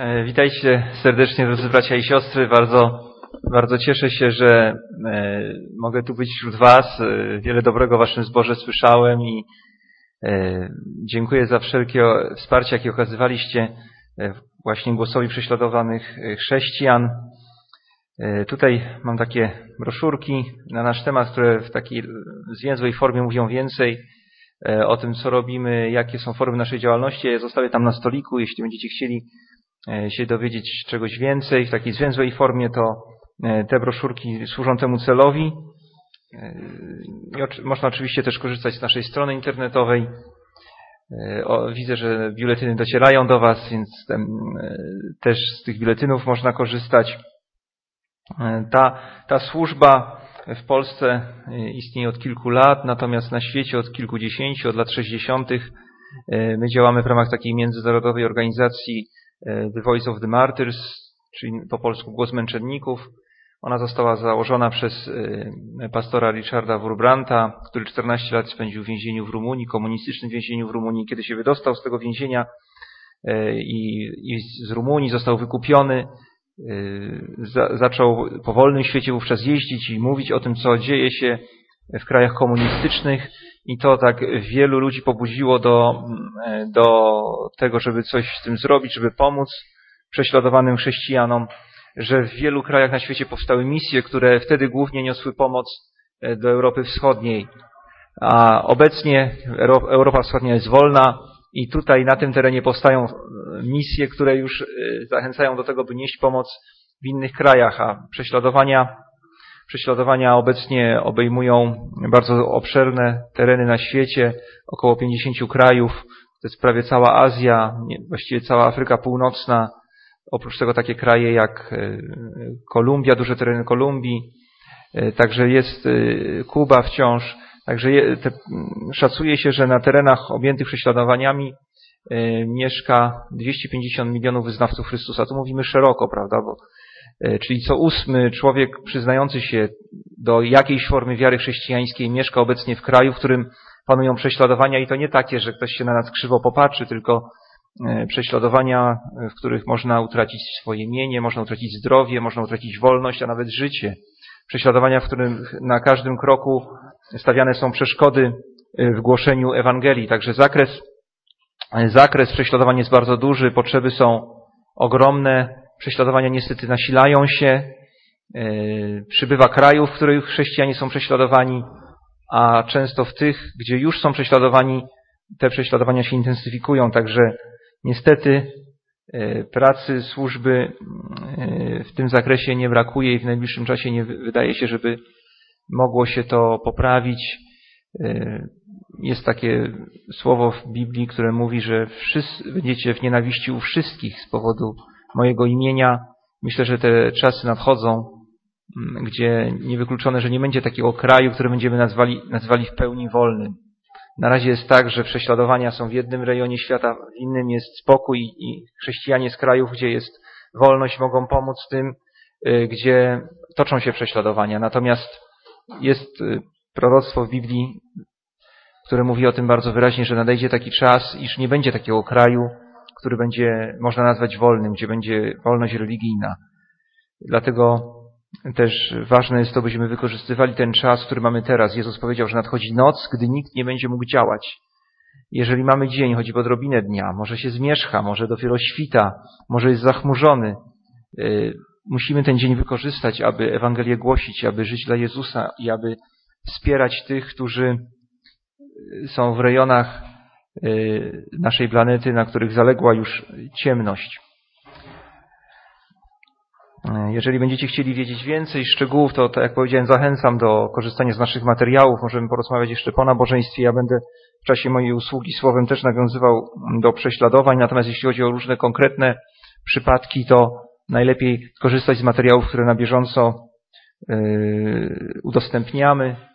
E, witajcie serdecznie drodzy bracia i siostry. Bardzo, bardzo cieszę się, że e, mogę tu być wśród Was. E, wiele dobrego w Waszym zborze słyszałem i dziękuję za wszelkie wsparcie, jakie okazywaliście właśnie głosowi prześladowanych chrześcijan. Tutaj mam takie broszurki na nasz temat, które w takiej zwięzłej formie mówią więcej o tym, co robimy, jakie są formy naszej działalności. Ja je zostawię tam na stoliku, jeśli będziecie chcieli się dowiedzieć czegoś więcej w takiej zwięzłej formie, to e, te broszurki służą temu celowi. E, można oczywiście też korzystać z naszej strony internetowej. Widzę, że biuletyny docierają do Was, więc też z tych biuletynów można korzystać. Ta, ta służba w Polsce istnieje od kilku lat, natomiast na świecie od kilkudziesięciu, od lat 60. My działamy w ramach takiej międzynarodowej organizacji E, the Voice of the Martyrs, czyli po polsku Głos Męczenników. Ona została założona przez e, pastora Richarda Wurbranta, który 14 lat spędził w więzieniu w Rumunii, komunistycznym więzieniu w Rumunii. Kiedy się wydostał z tego więzienia e, i, z Rumunii został wykupiony, za, zaczął po wolnym świecie wówczas jeździć i mówić o tym, co dzieje się w krajach komunistycznych i to tak wielu ludzi pobudziło do, do tego, żeby coś z tym zrobić, żeby pomóc prześladowanym chrześcijanom, że w wielu krajach na świecie powstały misje, które wtedy głównie niosły pomoc e, do Europy Wschodniej. A obecnie Europa Wschodnia jest wolna i tutaj na tym terenie powstają e, misje, które już e, zachęcają do tego, by nieść pomoc w innych krajach, a prześladowania Prześladowania obecnie obejmują bardzo obszerne tereny na świecie, około 50 krajów. To jest prawie cała Azja, właściwie cała Afryka Północna. Oprócz tego takie kraje jak e, Kolumbia, duże tereny Kolumbii. E, także jest e, Kuba wciąż. Także szacuje się, że na terenach objętych prześladowaniami mieszka 250 milionów wyznawców Chrystusa. Tu mówimy szeroko, prawda, bo czyli co ósmy człowiek przyznający się do jakiejś formy wiary chrześcijańskiej mieszka obecnie w kraju, w którym panują prześladowania i to nie takie, że ktoś się na nas krzywo popatrzy, tylko e, prześladowania, w których można utracić swoje mienie, można utracić zdrowie, można utracić wolność, a nawet życie. Prześladowania, w którym na każdym kroku stawiane są przeszkody e, w głoszeniu Ewangelii. Także zakres, zakres prześladowań jest bardzo duży, potrzeby są ogromne, Prześladowania niestety nasilają się. E, przybywa krajów, w których chrześcijanie są prześladowani, a często w tych, gdzie już są prześladowani, te prześladowania się intensyfikują. Także niestety e, pracy, służby e, w tym zakresie nie brakuje i w najbliższym czasie nie wydaje się, żeby mogło się to poprawić. Jest takie słowo w Biblii, które mówi, że wszyscy, będziecie w nienawiści u wszystkich z powodu mojego imienia. Myślę, że te czasy nadchodzą, mm, gdzie niewykluczone, że nie będzie takiego kraju, który będziemy nazwali, nazwali w pełni wolnym. Na razie jest tak, że prześladowania są w jednym rejonie świata, w innym jest spokój i chrześcijanie z krajów, gdzie jest wolność, mogą pomóc tym, y, gdzie toczą się prześladowania. Natomiast jest y, proroctwo w Biblii, które mówi o tym bardzo wyraźnie, że nadejdzie taki czas, iż nie będzie takiego kraju, który będzie można nazwać wolnym, gdzie będzie wolność religijna. Dlatego też ważne jest to, byśmy wykorzystywali ten czas, który mamy teraz. Jezus powiedział, że nadchodzi noc, gdy nikt nie będzie mógł działać. Jeżeli mamy dzień, choćby odrobinę dnia, może się zmierzcha, może dopiero świta, może jest zachmurzony, y, musimy ten dzień wykorzystać, aby Ewangelię głosić, aby żyć dla Jezusa i aby wspierać tych, którzy są w rejonach naszej planety, na których zaległa już ciemność. Y, jeżeli będziecie chcieli wiedzieć więcej szczegółów, to, to jak powiedziałem, zachęcam do korzystania z naszych materiałów. Możemy porozmawiać jeszcze po nabożeństwie. Ja będę w czasie mojej usługi słowem też nawiązywał do prześladowań. Natomiast jeśli chodzi o różne konkretne przypadki, to najlepiej korzystać z materiałów, które na bieżąco yy, udostępniamy.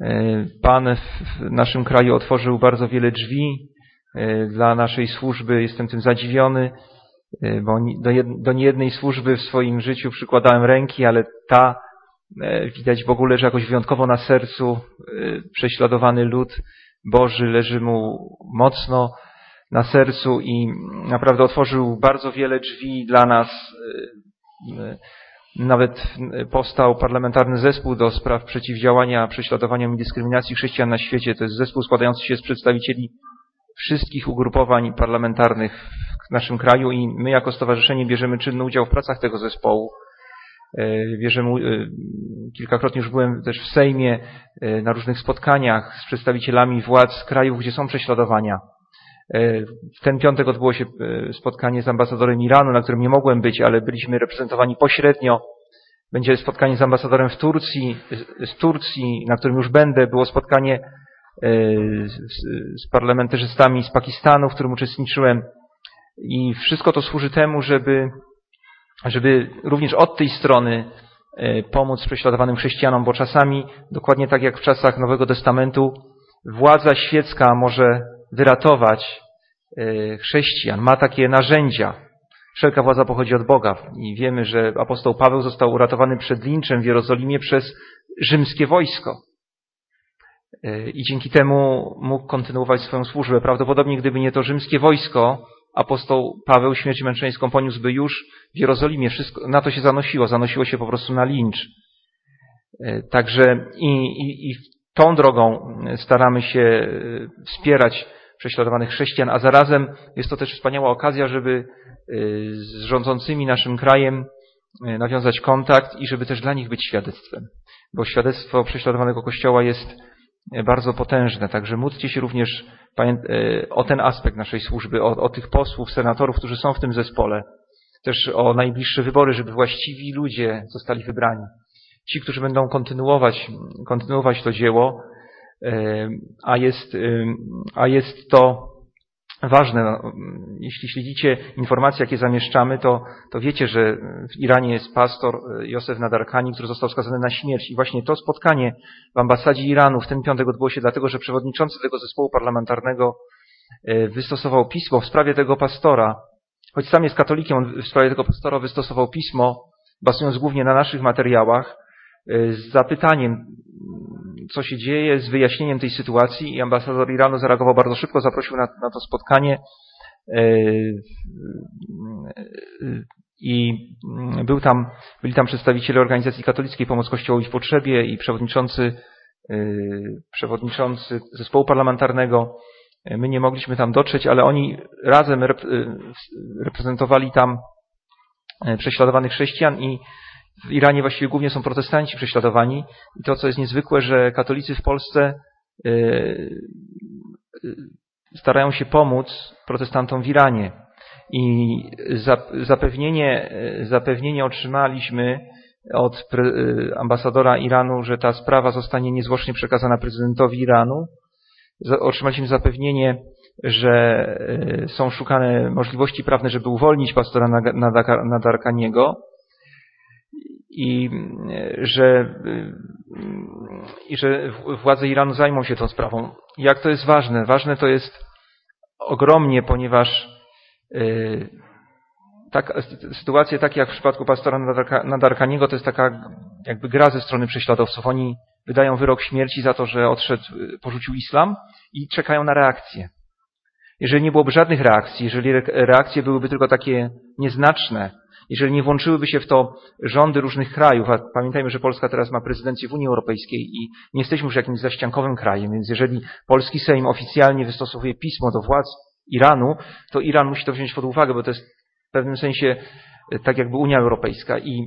E, Pan w naszym kraju otworzył bardzo wiele drzwi e, dla naszej służby. Jestem tym zadziwiony, e, bo do niejednej służby w swoim życiu przykładałem ręki, ale ta widać w ogóle, że jakoś wyjątkowo na sercu prześladowany lud Boży leży mu mocno na sercu i naprawdę otworzył bardzo wiele drzwi dla nas. Nawet powstał parlamentarny zespół do spraw przeciwdziałania prześladowaniom i dyskryminacji chrześcijan na świecie. To jest zespół składający się z przedstawicieli wszystkich ugrupowań parlamentarnych w naszym kraju i my jako stowarzyszenie bierzemy czynny udział w pracach tego zespołu. Bierzemy, e, kilkakrotnie już byłem też w Sejmie e, na różnych spotkaniach z przedstawicielami władz krajów, gdzie są prześladowania. E, w ten piątek odbyło się spotkanie z ambasadorem Iranu, na którym nie mogłem być, ale byliśmy reprezentowani pośrednio. Będzie spotkanie z ambasadorem w Turcji, z Turcji, na którym już będę. Było spotkanie z parlamentarzystami z Pakistanu, w którym uczestniczyłem. I wszystko to służy temu, żeby żeby również od tej strony e, pomóc prześladowanym chrześcijanom, bo czasami, dokładnie tak jak w czasach Nowego Testamentu, władza świecka może wyratować e, chrześcijan, ma takie narzędzia. Wszelka władza pochodzi od Boga i wiemy, że apostoł Paweł został uratowany przed linczem w Jerozolimie przez rzymskie wojsko. E, I dzięki temu mógł kontynuować swoją służbę. Prawdopodobnie gdyby nie to rzymskie wojsko, apostoł Paweł śmierć męczeńską poniósłby już w Jerozolimie. Wszystko, na to się zanosiło. Zanosiło się po prostu na lincz. E, także i, i, i tą drogą staramy się wspierać prześladowanych chrześcijan, a zarazem jest to też wspaniała okazja, żeby e, z rządzącymi naszym krajem nawiązać kontakt i żeby też dla nich być świadectwem. Bo świadectwo prześladowanego Kościoła jest bardzo potężne. Także módlcie się również o ten aspekt naszej służby, o, o tych posłów, senatorów, którzy są w tym zespole. Też o najbliższe wybory, żeby właściwi ludzie zostali wybrani. Ci, którzy będą kontynuować, kontynuować to dzieło, a jest, a jest to ważne. Jeśli śledzicie informacje, jakie zamieszczamy, to, to wiecie, że w Iranie jest pastor e, Józef Nadarkani, który został skazany na śmierć. I właśnie to spotkanie w ambasadzie Iranu w ten piątek odbyło się dlatego, że przewodniczący tego zespołu parlamentarnego e, wystosował pismo w sprawie tego pastora. Choć sam jest katolikiem, on w sprawie tego pastora wystosował pismo, bazując głównie na naszych materiałach, e, z zapytaniem, co się dzieje z wyjaśnieniem tej sytuacji i ambasador Iranu zareagował bardzo szybko, zaprosił na, na to spotkanie e, i był tam, byli tam przedstawiciele organizacji katolickiej Pomoc Kościołowi w Potrzebie i przewodniczący, e, przewodniczący zespołu parlamentarnego. My nie mogliśmy tam dotrzeć, ale oni razem reprezentowali tam e, prześladowanych chrześcijan i w Iranie właściwie głównie są protestanci prześladowani i to, co jest niezwykłe, że katolicy w Polsce y, y, starają się pomóc protestantom w Iranie. I zapewnienie, zapewnienie otrzymaliśmy od ambasadora Iranu, że ta sprawa zostanie niezwłocznie przekazana prezydentowi Iranu. Otrzymaliśmy zapewnienie, że są szukane możliwości prawne, żeby uwolnić pastora Nadarkaniego i że, i że władze Iranu zajmą się tą sprawą. Jak to jest ważne? Ważne to jest ogromnie, ponieważ y, tak, sytuacje takie jak w przypadku pastora Nadarkaniego to jest taka jakby gra ze strony prześladowców. Oni wydają wyrok śmierci za to, że odszedł, porzucił islam i czekają na reakcję. Jeżeli nie byłoby żadnych reakcji, jeżeli reakcje byłyby tylko takie nieznaczne, jeżeli nie włączyłyby się w to rządy różnych krajów, a pamiętajmy, że Polska teraz ma prezydencję w Unii Europejskiej i nie jesteśmy już jakimś zaściankowym krajem, więc jeżeli polski Sejm oficjalnie wystosowuje pismo do władz Iranu, to Iran musi to wziąć pod uwagę, bo to jest w pewnym sensie e, tak jakby Unia Europejska i,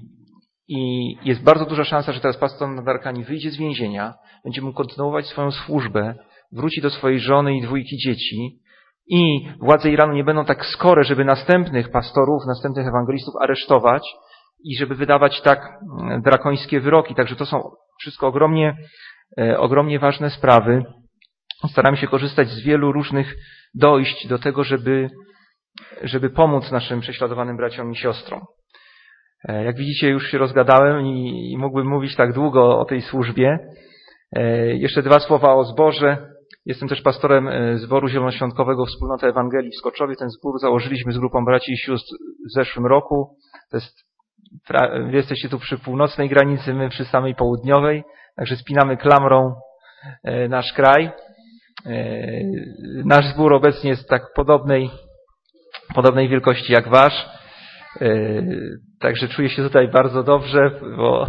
i jest bardzo duża szansa, że teraz pastor Nadarkani wyjdzie z więzienia, będzie mógł kontynuować swoją służbę, wróci do swojej żony i dwójki dzieci i władze Iranu nie będą tak skore, żeby następnych pastorów, następnych ewangelistów aresztować i żeby wydawać tak mm, drakońskie wyroki. Także to są wszystko ogromnie, e, ogromnie ważne sprawy. Staramy się korzystać z wielu różnych dojść do tego, żeby, żeby pomóc naszym prześladowanym braciom i siostrom. E, jak widzicie, już się rozgadałem i, i mógłbym mówić tak długo o tej służbie. E, jeszcze dwa słowa o zborze. Jestem też pastorem e, zboru zielonoświątkowego Wspólnota Ewangelii w Skoczowie. Ten zbór założyliśmy z grupą braci i sióstr w zeszłym roku. To jest, wy jesteście tu przy północnej granicy, my przy samej południowej. Także spinamy klamrą e, nasz kraj. nasz zbór obecnie jest tak podobnej, podobnej wielkości jak wasz. Także czuję się tutaj bardzo dobrze, bo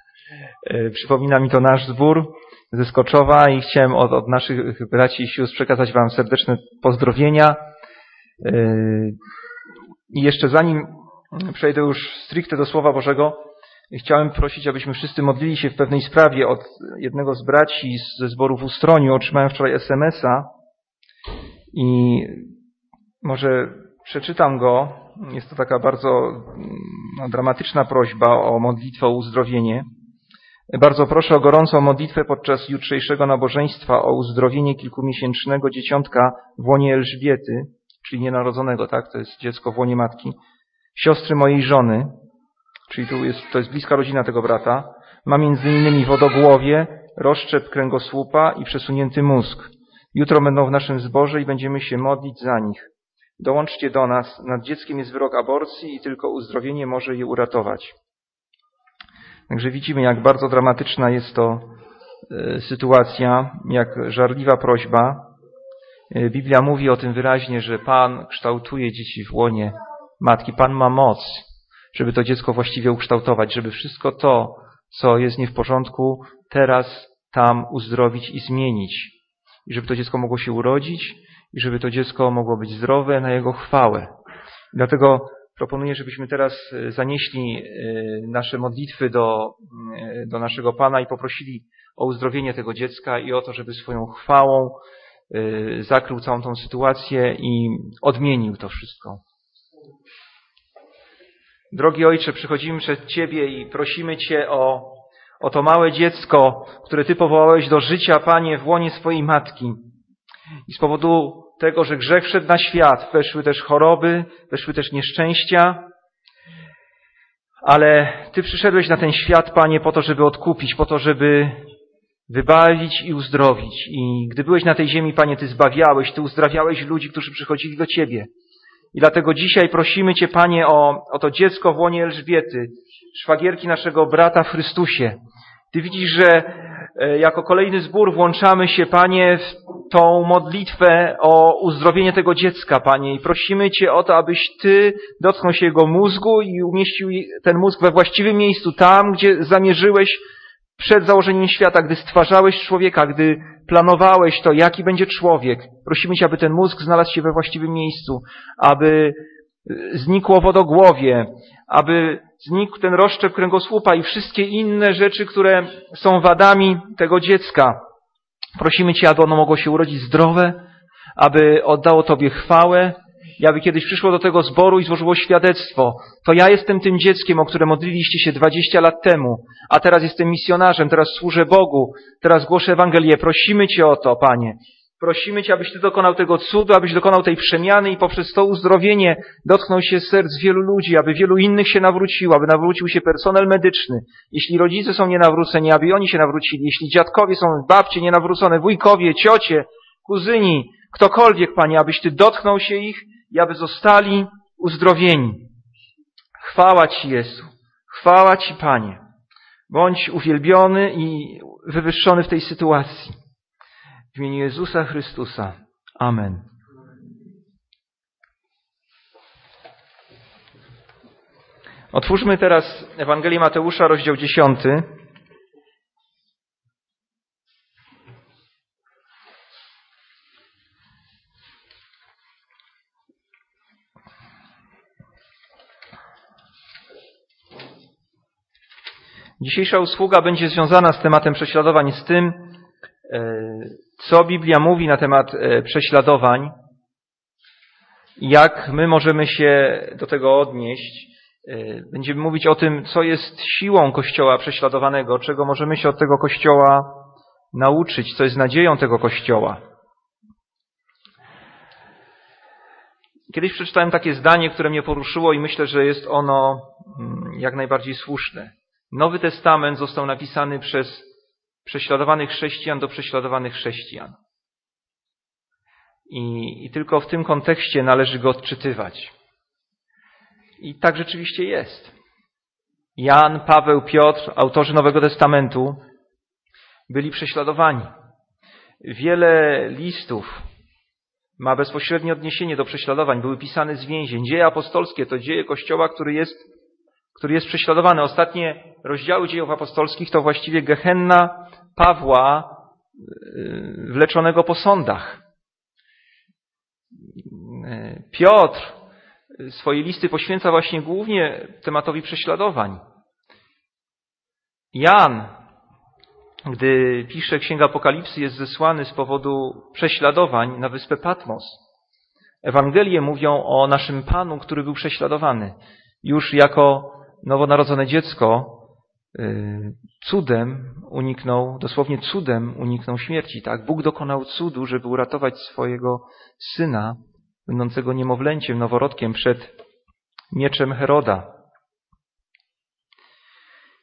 przypomina mi to nasz zbór ze Skoczowa i chciałem od, od naszych braci i sióstr przekazać wam serdeczne pozdrowienia. I jeszcze zanim przejdę już stricte do Słowa Bożego, chciałem prosić, abyśmy wszyscy modlili się w pewnej sprawie od jednego z braci ze zboru w Ustroniu. Otrzymałem wczoraj SMS-a i może przeczytam go. Jest to taka bardzo no, dramatyczna prośba o modlitwę o uzdrowienie. Bardzo proszę o gorącą modlitwę podczas jutrzejszego nabożeństwa o uzdrowienie kilkumiesięcznego dzieciątka w łonie Elżbiety, czyli nienarodzonego, tak? To jest dziecko w łonie matki. Siostry mojej żony, czyli tu jest, to jest bliska rodzina tego brata, ma między innymi wodogłowie, rozszczep kręgosłupa i przesunięty mózg. Jutro będą w naszym zborze i będziemy się modlić za nich. Dołączcie do nas. Nad dzieckiem jest wyrok aborcji i tylko uzdrowienie może je uratować. Także widzimy, jak bardzo dramatyczna jest to e, sytuacja, jak żarliwa prośba. E, Biblia mówi o tym wyraźnie, że Pan kształtuje dzieci w łonie matki. Pan ma moc, żeby to dziecko właściwie ukształtować, żeby wszystko to, co jest nie w porządku, teraz tam uzdrowić i zmienić. I żeby to dziecko mogło się urodzić i żeby to dziecko mogło być zdrowe na jego chwałę. Dlatego proponuję, żebyśmy teraz e, zanieśli e, nasze modlitwy do, e, do naszego Pana i poprosili o uzdrowienie tego dziecka i o to, żeby swoją chwałą zakrył całą tą sytuację i odmienił to wszystko. Drogi Ojcze, przychodzimy przed Ciebie i prosimy Cię o, o to małe dziecko, które Ty powołałeś do życia, Panie, w łonie swojej matki. I z powodu tego, że grzech wszedł na świat, weszły też choroby, weszły też nieszczęścia, ale Ty przyszedłeś na ten świat, Panie, po to, żeby odkupić, po to, żeby wybawić i uzdrowić. I gdy byłeś na tej ziemi, Panie, Ty zbawiałeś, Ty uzdrawiałeś ludzi, którzy przychodzili do Ciebie. I dlatego dzisiaj prosimy Cię, Panie, o, o to dziecko w łonie Elżbiety, szwagierki naszego brata w Chrystusie. Ty widzisz, że e, jako kolejny zbór włączamy się, Panie, w tą modlitwę o uzdrowienie tego dziecka, Panie, i prosimy Cię o to, abyś Ty dotknął się jego mózgu i umieścił ten mózg we właściwym miejscu, tam, gdzie zamierzyłeś przed założeniem świata, gdy stwarzałeś człowieka, gdy planowałeś to, jaki będzie człowiek. Prosimy Cię, aby ten mózg znalazł się we właściwym miejscu, aby znikło wodogłowie, aby znikł ten rozszczep kręgosłupa i wszystkie inne rzeczy, które są wadami tego dziecka. Prosimy Cię, aby ono mogło się urodzić zdrowe, aby oddało Tobie chwałę i aby kiedyś przyszło do tego zboru i złożyło świadectwo. To ja jestem tym dzieckiem, o które modliliście się 20 lat temu, a teraz jestem misjonarzem, teraz służę Bogu, teraz głoszę Ewangelię. Prosimy Cię o to, Panie. Prosimy Cię, abyś Ty dokonał tego cudu, abyś dokonał tej przemiany i poprzez to uzdrowienie dotknął się serc wielu ludzi, aby wielu innych się nawróciło, aby nawrócił się personel medyczny. Jeśli rodzice są nienawróceni, aby oni się nawrócili. Jeśli dziadkowie są, babcie nienawrócone, wujkowie, ciocie, kuzyni, ktokolwiek, Panie, abyś Ty dotknął się ich i aby zostali uzdrowieni. Chwała Ci, Jezu. Chwała Ci, Panie. Bądź uwielbiony i wywyższony w tej sytuacji. W imieniu Jezusa Chrystusa. Amen. Otwórzmy teraz Ewangelię Mateusza, rozdział 10. Dzisiejsza usługa będzie związana z tematem prześladowań, z tym, e, co Biblia mówi na temat e, prześladowań, jak my możemy się do tego odnieść. E, będziemy mówić o tym, co jest siłą Kościoła prześladowanego, czego możemy się od tego Kościoła nauczyć, co jest nadzieją tego Kościoła. Kiedyś przeczytałem takie zdanie, które mnie poruszyło i myślę, że jest ono mm, jak najbardziej słuszne. Nowy Testament został napisany przez prześladowanych chrześcijan do prześladowanych chrześcijan. I, I, tylko w tym kontekście należy go odczytywać. I tak rzeczywiście jest. Jan, Paweł, Piotr, autorzy Nowego Testamentu, byli prześladowani. Wiele listów ma bezpośrednie odniesienie do prześladowań, były pisane z więzień. Dzieje apostolskie to dzieje Kościoła, który jest, który jest prześladowany. Ostatnie rozdziały dziejów apostolskich to właściwie gehenna Pawła yy, wleczonego po sądach. Piotr swoje listy poświęca właśnie głównie tematowi prześladowań. Jan, gdy pisze Księga Apokalipsy, jest zesłany z powodu prześladowań na wyspę Patmos. Ewangelie mówią o naszym Panu, który był prześladowany. Już jako nowonarodzone dziecko y, cudem uniknął, dosłownie cudem uniknął śmierci. Tak? Bóg dokonał cudu, żeby uratować swojego syna, będącego niemowlęciem, noworodkiem przed mieczem Heroda.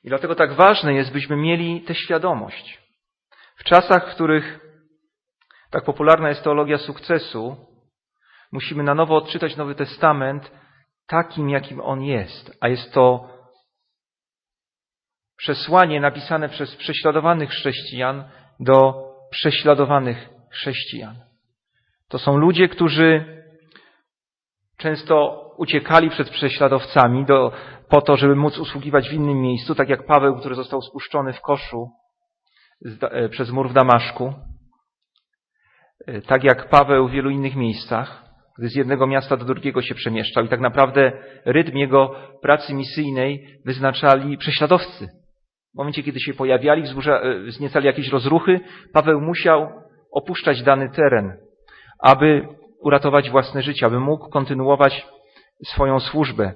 I dlatego tak ważne jest, byśmy mieli tę świadomość. W czasach, w których tak popularna jest teologia sukcesu, musimy na nowo odczytać Nowy Testament takim, jakim on jest. A jest to przesłanie napisane przez prześladowanych chrześcijan do prześladowanych chrześcijan. To są ludzie, którzy często uciekali przed prześladowcami do, po to, żeby móc usługiwać w innym miejscu, tak jak Paweł, który został spuszczony w koszu e, przez mur w Damaszku, e, tak jak Paweł w wielu innych miejscach, gdy z jednego miasta do drugiego się przemieszczał i tak naprawdę rytm jego pracy misyjnej wyznaczali prześladowcy. W momencie, kiedy się pojawiali, e, wzniecali jakieś rozruchy, Paweł musiał opuszczać dany teren, aby uratować własne życie, aby mógł kontynuować swoją służbę.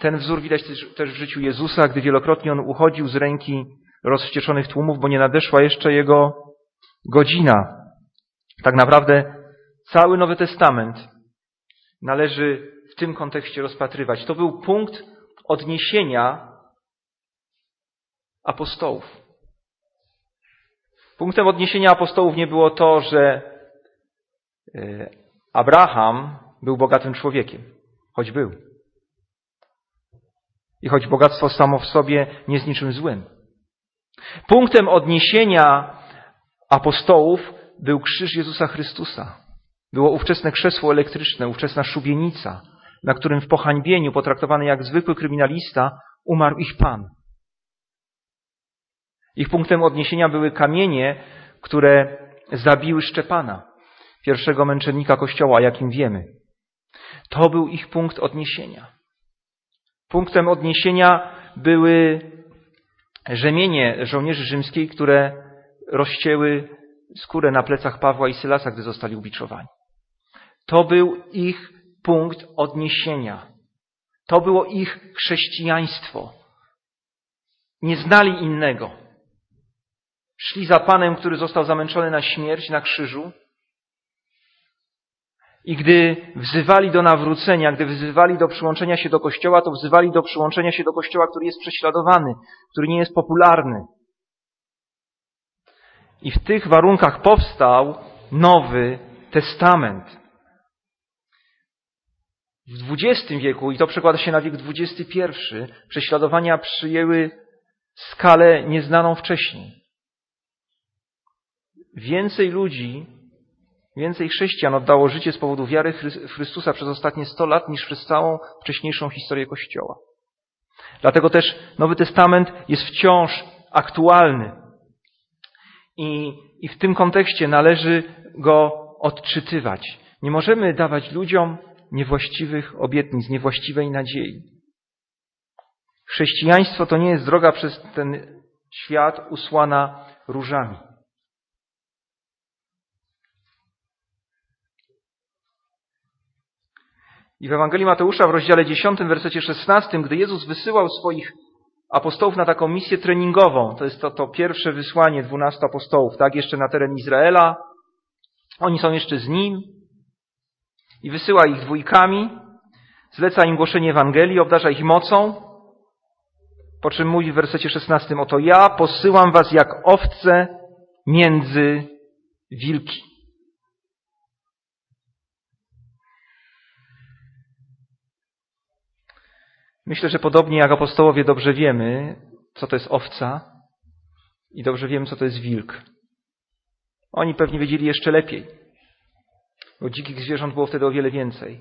Ten wzór widać też w życiu Jezusa, gdy wielokrotnie on uchodził z ręki rozwścieczonych tłumów, bo nie nadeszła jeszcze jego godzina. Tak naprawdę cały Nowy Testament należy w tym kontekście rozpatrywać. To był punkt odniesienia apostołów. Punktem odniesienia apostołów nie było to, że e, Abraham był bogatym człowiekiem, choć był. I choć bogactwo samo w sobie nie jest niczym złym. Punktem odniesienia apostołów był krzyż Jezusa Chrystusa. Było ówczesne krzesło elektryczne, ówczesna szubienica, na którym w pohańbieniu, potraktowany jak zwykły kryminalista, umarł ich Pan. Ich punktem odniesienia były kamienie, które zabiły Szczepana, pierwszego męczennika Kościoła, jakim wiemy. To był ich punkt odniesienia. Punktem odniesienia były rzemienie żołnierzy rzymskiej, które rozcięły skórę na plecach Pawła i Sylasa, gdy zostali ubiczowani. To był ich punkt odniesienia. To było ich chrześcijaństwo. Nie znali innego. Szli za Panem, który został zamęczony na śmierć na krzyżu i gdy wzywali do nawrócenia, gdy wzywali do przyłączenia się do Kościoła, to wzywali do przyłączenia się do Kościoła, który jest prześladowany, który nie jest popularny. I w tych warunkach powstał Nowy Testament. W XX wieku, i to przekłada się na wiek XXI, prześladowania przyjęły skalę nieznaną wcześniej. Więcej ludzi Więcej chrześcijan oddało życie z powodu wiary w Chrystusa przez ostatnie 100 lat niż przez całą wcześniejszą historię Kościoła. Dlatego też Nowy Testament jest wciąż aktualny. I, I w tym kontekście należy go odczytywać. Nie możemy dawać ludziom niewłaściwych obietnic, niewłaściwej nadziei. Chrześcijaństwo to nie jest droga przez ten świat usłana różami. I w Ewangelii Mateusza w rozdziale 10, wersecie 16, gdy Jezus wysyłał swoich apostołów na taką misję treningową, to jest to, to pierwsze wysłanie dwunastu apostołów, tak, jeszcze na teren Izraela, oni są jeszcze z Nim i wysyła ich dwójkami, zleca im głoszenie Ewangelii, obdarza ich mocą, po czym mówi w wersecie 16, oto ja posyłam was jak owce między wilki. Myślę, że podobnie jak apostołowie dobrze wiemy, co to jest owca i dobrze wiemy, co to jest wilk. Oni pewnie wiedzieli jeszcze lepiej, bo dzikich zwierząt było wtedy o wiele więcej.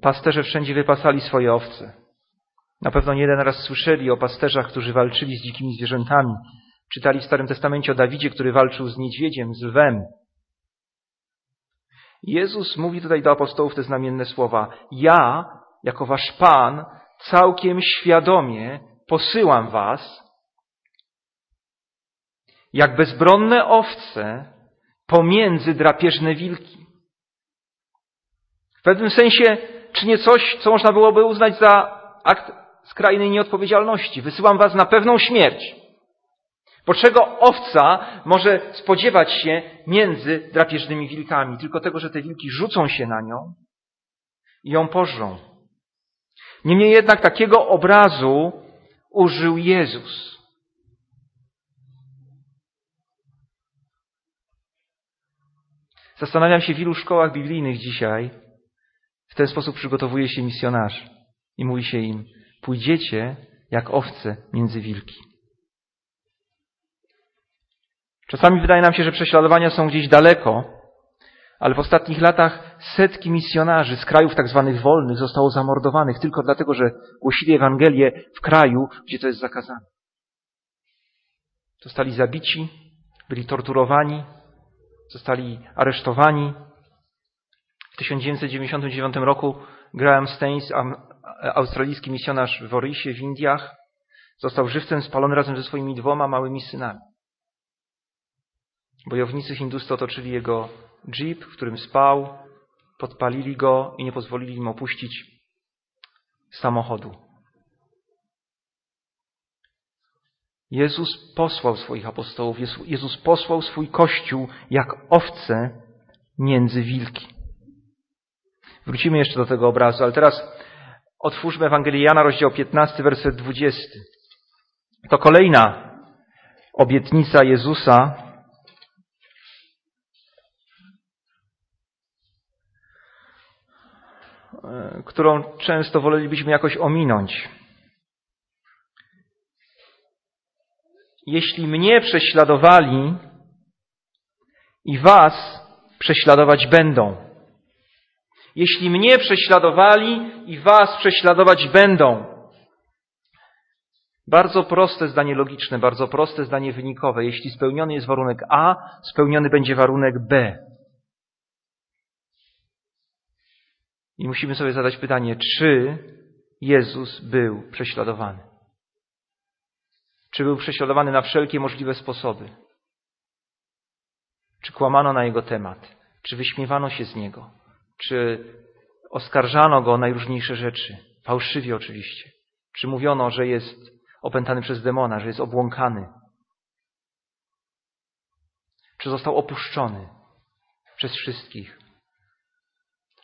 Pasterze wszędzie wypasali swoje owce. Na pewno nie jeden raz słyszeli o pasterzach, którzy walczyli z dzikimi zwierzętami. Czytali w Starym Testamencie o Dawidzie, który walczył z niedźwiedziem, z lwem. Jezus mówi tutaj do apostołów te znamienne słowa. Ja, jako wasz Pan, całkiem świadomie posyłam was, jak bezbronne owce pomiędzy drapieżne wilki. W pewnym sensie czynię coś, co można byłoby uznać za akt skrajnej nieodpowiedzialności. Wysyłam was na pewną śmierć. Bo czego owca może spodziewać się między drapieżnymi wilkami? Tylko tego, że te wilki rzucą się na nią i ją pożrą. Niemniej jednak takiego obrazu użył Jezus. Zastanawiam się, w ilu szkołach biblijnych dzisiaj w ten sposób przygotowuje się misjonarz i mówi się im, pójdziecie jak owce między wilki. Czasami wydaje nam się, że prześladowania są gdzieś daleko, ale w ostatnich latach setki misjonarzy z krajów tak zwanych wolnych zostało zamordowanych tylko dlatego, że głosili Ewangelię w kraju, gdzie to jest zakazane. Zostali zabici, byli torturowani, zostali aresztowani. W 1999 roku Graham Staines, australijski misjonarz w Orysie w Indiach, został żywcem spalony razem ze swoimi dwoma małymi synami. Bojownicy hinduscy otoczyli jego jeep, w którym spał, podpalili go i nie pozwolili im opuścić samochodu. Jezus posłał swoich apostołów, Jezus posłał swój kościół jak owce między wilki. Wrócimy jeszcze do tego obrazu, ale teraz otwórzmy Ewangelię Jana, rozdział 15, werset 20. To kolejna obietnica Jezusa którą często wolelibyśmy jakoś ominąć. Jeśli mnie prześladowali i was prześladować będą. Jeśli mnie prześladowali i was prześladować będą. Bardzo proste zdanie logiczne, bardzo proste zdanie wynikowe. Jeśli spełniony jest warunek A, spełniony będzie warunek B. I musimy sobie zadać pytanie, czy Jezus był prześladowany? Czy był prześladowany na wszelkie możliwe sposoby? Czy kłamano na jego temat? Czy wyśmiewano się z niego? Czy oskarżano go o najróżniejsze rzeczy? Fałszywie oczywiście. Czy mówiono, że jest opętany przez demona, że jest obłąkany? Czy został opuszczony przez wszystkich?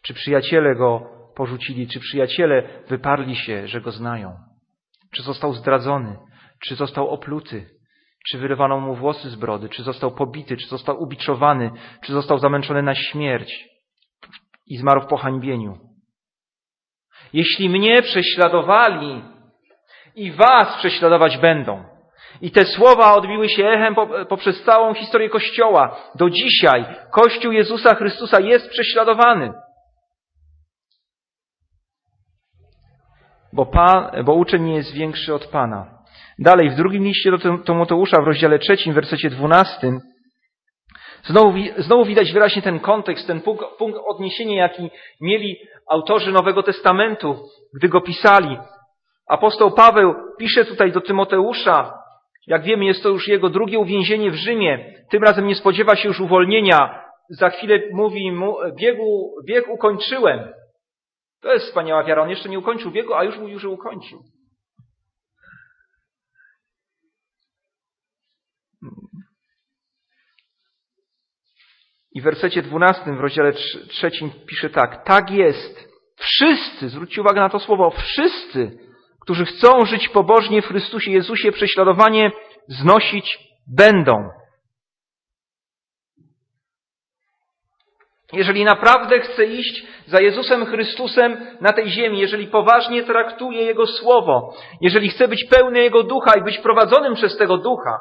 Czy przyjaciele go porzucili? Czy przyjaciele wyparli się, że go znają? Czy został zdradzony? Czy został opluty? Czy wyrywano mu włosy z brody? Czy został pobity? Czy został ubiczowany? Czy został zamęczony na śmierć i zmarł w pohańbieniu? Jeśli mnie prześladowali i was prześladować będą, i te słowa odbiły się echem poprzez całą historię Kościoła. Do dzisiaj Kościół Jezusa Chrystusa jest prześladowany. Bo, Pan, bo uczeń nie jest większy od Pana. Dalej, w drugim liście do Tymoteusza w rozdziale trzecim, wersecie dwunastym, znowu, znowu widać wyraźnie ten kontekst, ten punkt, punkt odniesienia, jaki mieli autorzy Nowego Testamentu, gdy go pisali. Apostoł Paweł pisze tutaj do Tymoteusza, jak wiemy, jest to już jego drugie uwięzienie w Rzymie. Tym razem nie spodziewa się już uwolnienia. Za chwilę mówi mu, biegu, bieg ukończyłem. To jest wspaniała wiara. On jeszcze nie ukończył biegu, a już mówił, że ukończył. I w wersecie dwunastym w rozdziale trzecim pisze tak. Tak jest. Wszyscy, zwróćcie uwagę na to słowo, wszyscy, którzy chcą żyć pobożnie w Chrystusie Jezusie, prześladowanie znosić będą. Jeżeli naprawdę chce iść za Jezusem Chrystusem na tej ziemi, jeżeli poważnie traktuje Jego Słowo, jeżeli chce być pełny Jego Ducha i być prowadzonym przez tego Ducha,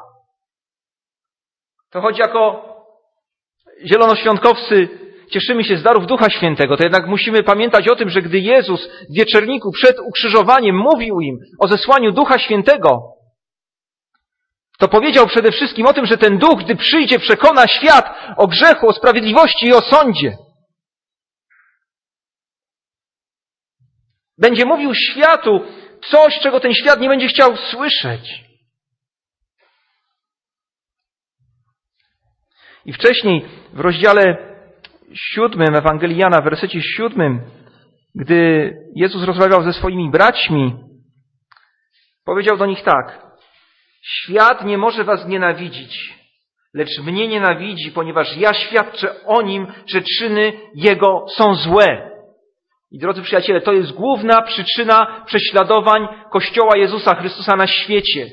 to choć jako zielonoświątkowcy cieszymy się z darów Ducha Świętego, to jednak musimy pamiętać o tym, że gdy Jezus w wieczerniku przed ukrzyżowaniem mówił im o zesłaniu Ducha Świętego, to powiedział przede wszystkim o tym, że ten Duch, gdy przyjdzie, przekona świat o grzechu, o sprawiedliwości i o sądzie. Będzie mówił światu coś, czego ten świat nie będzie chciał słyszeć. I wcześniej w rozdziale siódmym Ewangelii Jana, w wersecie siódmym, gdy Jezus rozmawiał ze swoimi braćmi, powiedział do nich tak. Świat nie może was nienawidzić, lecz mnie nienawidzi, ponieważ ja świadczę o nim, że czyny jego są złe. I drodzy przyjaciele, to jest główna przyczyna prześladowań Kościoła Jezusa Chrystusa na świecie.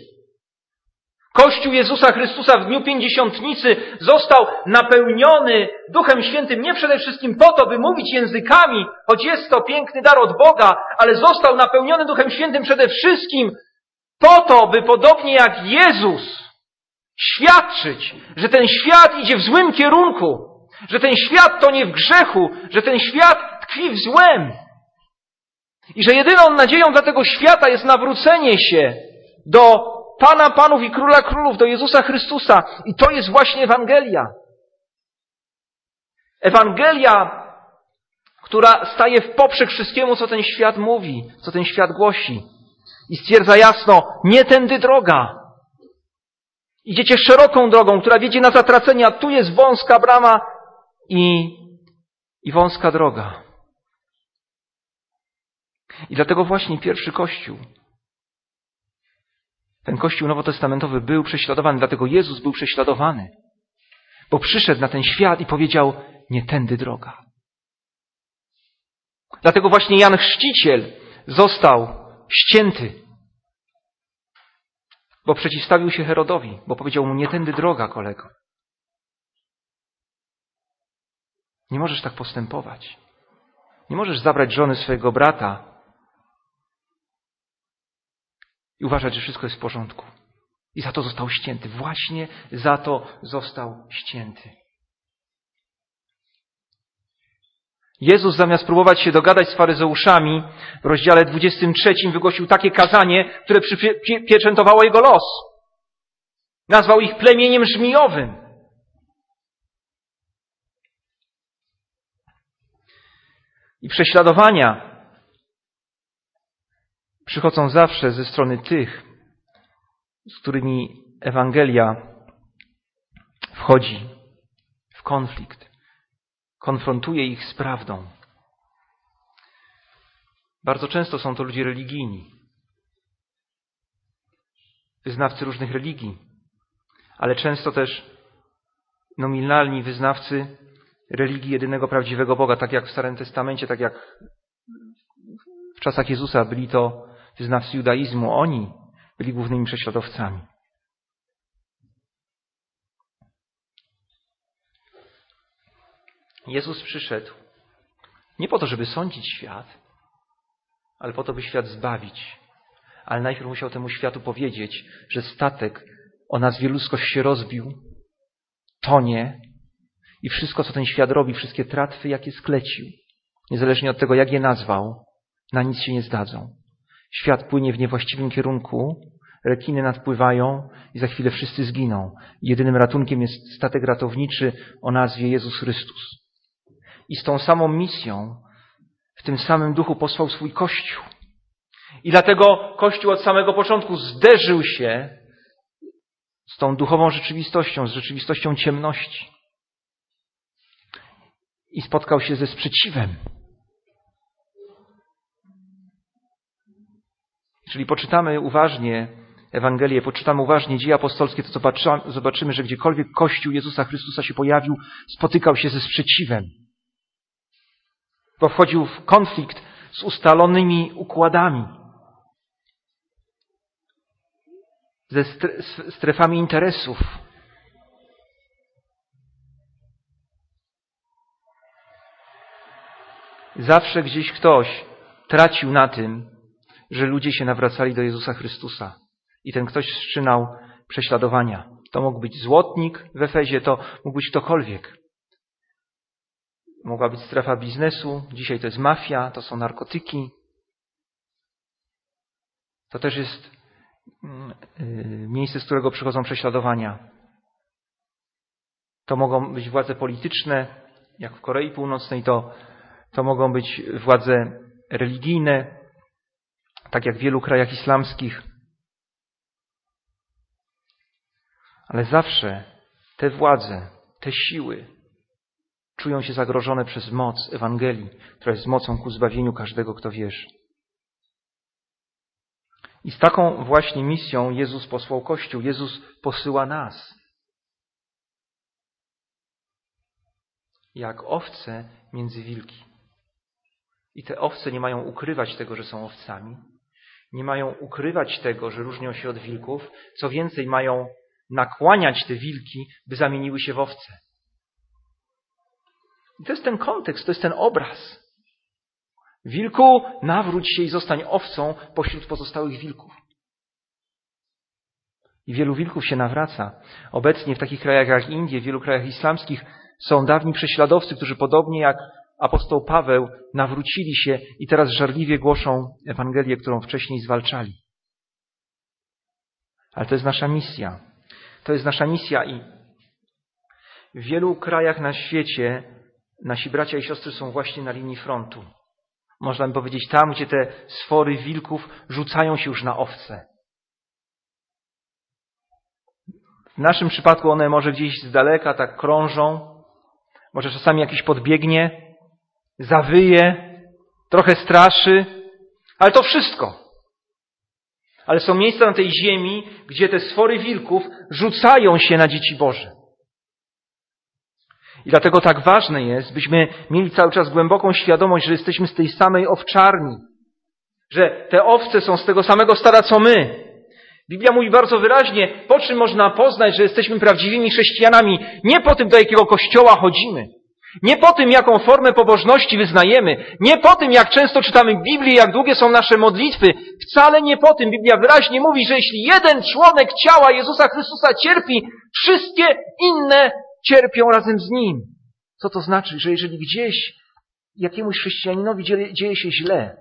Kościół Jezusa Chrystusa w dniu pięćdziesiątnicy został napełniony Duchem Świętym nie przede wszystkim po to, by mówić językami, choć jest to piękny dar od Boga, ale został napełniony Duchem Świętym przede wszystkim po to, by podobnie jak Jezus świadczyć, że ten świat idzie w złym kierunku, że ten świat to nie w grzechu, że ten świat tkwi w złem. I że jedyną nadzieją dla tego świata jest nawrócenie się do Pana Panów i Króla Królów, do Jezusa Chrystusa. I to jest właśnie Ewangelia. Ewangelia, która staje w poprzek wszystkiemu, co ten świat mówi, co ten świat głosi. I stwierdza jasno, nie tędy droga. Idziecie szeroką drogą, która wiedzie na zatracenia. Tu jest wąska brama i, i wąska droga. I dlatego właśnie pierwszy Kościół ten Kościół nowotestamentowy był prześladowany, dlatego Jezus był prześladowany. Bo przyszedł na ten świat i powiedział, nie tędy droga. Dlatego właśnie Jan Chrzciciel został ścięty. Bo przeciwstawił się Herodowi, bo powiedział mu, nie tędy droga, kolego. Nie możesz tak postępować. Nie możesz zabrać żony swojego brata i uważać, że wszystko jest w porządku. I za to został ścięty. Właśnie za to został ścięty. Jezus zamiast próbować się dogadać z faryzeuszami, w rozdziale 23 wygłosił takie kazanie, które przypieczętowało jego los. Nazwał ich plemieniem żmijowym. I prześladowania przychodzą zawsze ze strony tych, z którymi Ewangelia wchodzi w konflikt, konfrontuje ich z prawdą. Bardzo często są to ludzie religijni, wyznawcy różnych religii, ale często też nominalni wyznawcy religii jedynego prawdziwego Boga, tak jak w Starym Testamencie, tak jak w czasach Jezusa byli to wyznawcy judaizmu, oni byli głównymi prześladowcami. Jezus przyszedł nie po to, żeby sądzić świat, ale po to, by świat zbawić. Ale najpierw musiał temu światu powiedzieć, że statek o nazwie ludzkość się rozbił, tonie i wszystko, co ten świat robi, wszystkie tratwy, jakie sklecił, niezależnie od tego, jak je nazwał, na nic się nie zdadzą. Świat płynie w niewłaściwym kierunku, rekiny nadpływają i za chwilę wszyscy zginą. Jedynym ratunkiem jest statek ratowniczy o nazwie Jezus Chrystus. I z tą samą misją, w tym samym duchu posłał swój Kościół. I dlatego Kościół od samego początku zderzył się z tą duchową rzeczywistością, z rzeczywistością ciemności. I spotkał się ze sprzeciwem. Jeżeli poczytamy uważnie Ewangelię, poczytamy uważnie dzieje apostolskie, to zobaczymy, że gdziekolwiek Kościół Jezusa Chrystusa się pojawił, spotykał się ze sprzeciwem. Bo wchodził w konflikt z ustalonymi układami, ze strefami interesów. Zawsze gdzieś ktoś tracił na tym, że ludzie się nawracali do Jezusa Chrystusa i ten ktoś wszczynał prześladowania. To mógł być złotnik w Efezie, to mógł być ktokolwiek. Mogła być strefa biznesu, dzisiaj to jest mafia, to są narkotyki. To też jest mm, y, miejsce, z którego przychodzą prześladowania. To mogą być władze polityczne, jak w Korei Północnej, to, to mogą być władze religijne, tak jak w wielu krajach islamskich. Ale zawsze te władze, te siły czują się zagrożone przez moc Ewangelii, która jest mocą ku zbawieniu każdego, kto wierzy. I z taką właśnie misją Jezus posłał Kościół. Jezus posyła nas. Jak owce między wilki. I te owce nie mają ukrywać tego, że są owcami. Nie mają ukrywać tego, że różnią się od wilków. Co więcej, mają nakłaniać te wilki, by zamieniły się w owce. I to jest ten kontekst, to jest ten obraz. Wilku, nawróć się i zostań owcą pośród pozostałych wilków. I wielu wilków się nawraca. Obecnie w takich krajach jak Indie, w wielu krajach islamskich są dawni prześladowcy, którzy podobnie jak apostoł Paweł nawrócili się i teraz żarliwie głoszą Ewangelię, którą wcześniej zwalczali. Ale to jest nasza misja. To jest nasza misja i w wielu krajach na świecie nasi bracia i siostry są właśnie na linii frontu. Można by powiedzieć tam, gdzie te sfory wilków rzucają się już na owce. W naszym przypadku one może gdzieś z daleka tak krążą, może czasami jakiś podbiegnie, zawyje, trochę straszy, ale to wszystko. Ale są miejsca na tej ziemi, gdzie te sfory wilków rzucają się na dzieci Boże. I dlatego tak ważne jest, byśmy mieli cały czas głęboką świadomość, że jesteśmy z tej samej owczarni, że te owce są z tego samego stada co my. Biblia mówi bardzo wyraźnie, po czym można poznać, że jesteśmy prawdziwymi chrześcijanami, nie po tym, do jakiego kościoła chodzimy, nie po tym, jaką formę pobożności wyznajemy, nie po tym, jak często czytamy Biblię, jak długie są nasze modlitwy, wcale nie po tym. Biblia wyraźnie mówi, że jeśli jeden członek ciała Jezusa Chrystusa cierpi, wszystkie inne cierpią razem z Nim. Co to znaczy? Że jeżeli gdzieś jakiemuś chrześcijaninowi dzieje, się źle,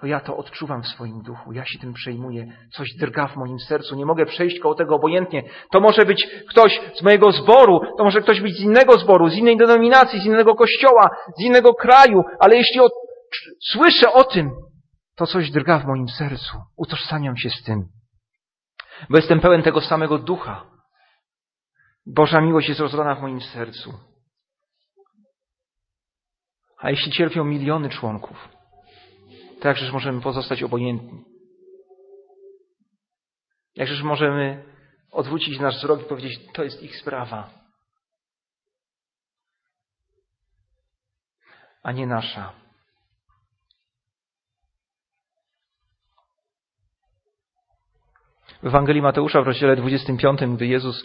to ja to odczuwam w swoim duchu, ja się tym przejmuję, coś drga w moim sercu, nie mogę przejść koło tego obojętnie. To może być ktoś z mojego zboru, to może ktoś być z innego zboru, z innej denominacji, z innego kościoła, z innego kraju, ale jeśli o, słyszę o tym, to coś drga w moim sercu, utożsamiam się z tym, bo jestem pełen tego samego ducha. Boża miłość jest rozlana w moim sercu. A jeśli cierpią miliony członków, to jakżeż możemy pozostać obojętni? Jakżeż możemy odwrócić nasz wzrok i powiedzieć, to jest ich sprawa, a nie nasza. W Ewangelii Mateusza w rozdziale 25, gdy Jezus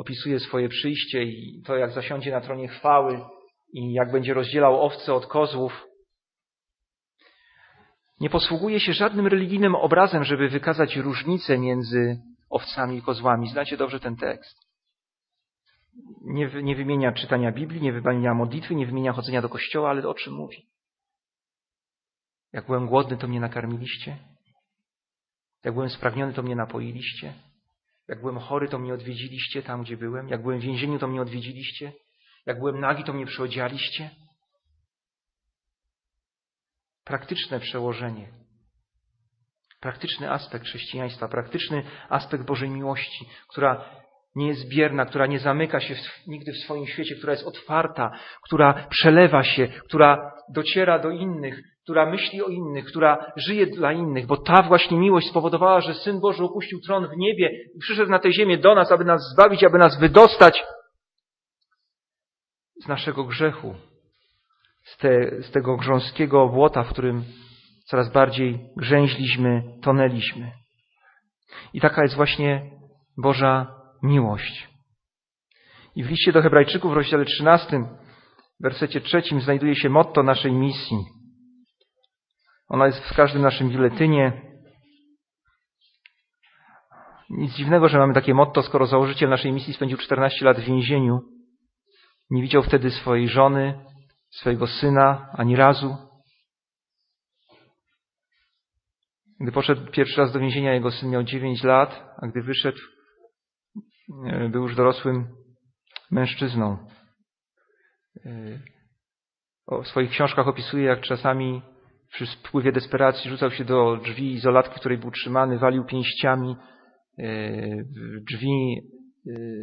opisuje swoje przyjście i to, jak zasiądzie na tronie chwały i jak będzie rozdzielał owce od kozłów, nie posługuje się żadnym religijnym obrazem, żeby wykazać różnicę między owcami i kozłami. Znacie dobrze ten tekst. Nie, nie wymienia czytania Biblii, nie wymienia modlitwy, nie wymienia chodzenia do kościoła, ale o czym mówi? Jak byłem głodny, to mnie nakarmiliście. Jak byłem spragniony, to mnie napoiliście. Jak byłem chory, to mnie odwiedziliście tam, gdzie byłem. Jak byłem w więzieniu, to mnie odwiedziliście. Jak byłem nagi, to mnie przyodzialiście praktyczne przełożenie, praktyczny aspekt chrześcijaństwa, praktyczny aspekt Bożej miłości, która nie jest bierna, która nie zamyka się w, nigdy w swoim świecie, która jest otwarta, która przelewa się, która dociera do innych, która myśli o innych, która żyje dla innych, bo ta właśnie miłość spowodowała, że Syn Boży opuścił tron w niebie i przyszedł na tę ziemię do nas, aby nas zbawić, aby nas wydostać z naszego grzechu, z, te, z tego grząskiego błota, w którym coraz bardziej grzęźliśmy, tonęliśmy. I taka jest właśnie Boża miłość. I w liście do Hebrajczyków w rozdziale 13, w wersecie trzecim znajduje się motto naszej misji. Ona jest w każdym naszym biuletynie. Nic dziwnego, że mamy takie motto, skoro założyciel naszej misji spędził 14 lat w więzieniu. Nie widział wtedy swojej żony, swojego syna ani razu. Gdy poszedł pierwszy raz do więzienia, jego syn miał 9 lat, a gdy wyszedł, e, był już dorosłym mężczyzną. E, w swoich książkach opisuje, jak czasami przy wpływie desperacji rzucał się do drzwi izolatki, w której był trzymany, walił pięściami e, drzwi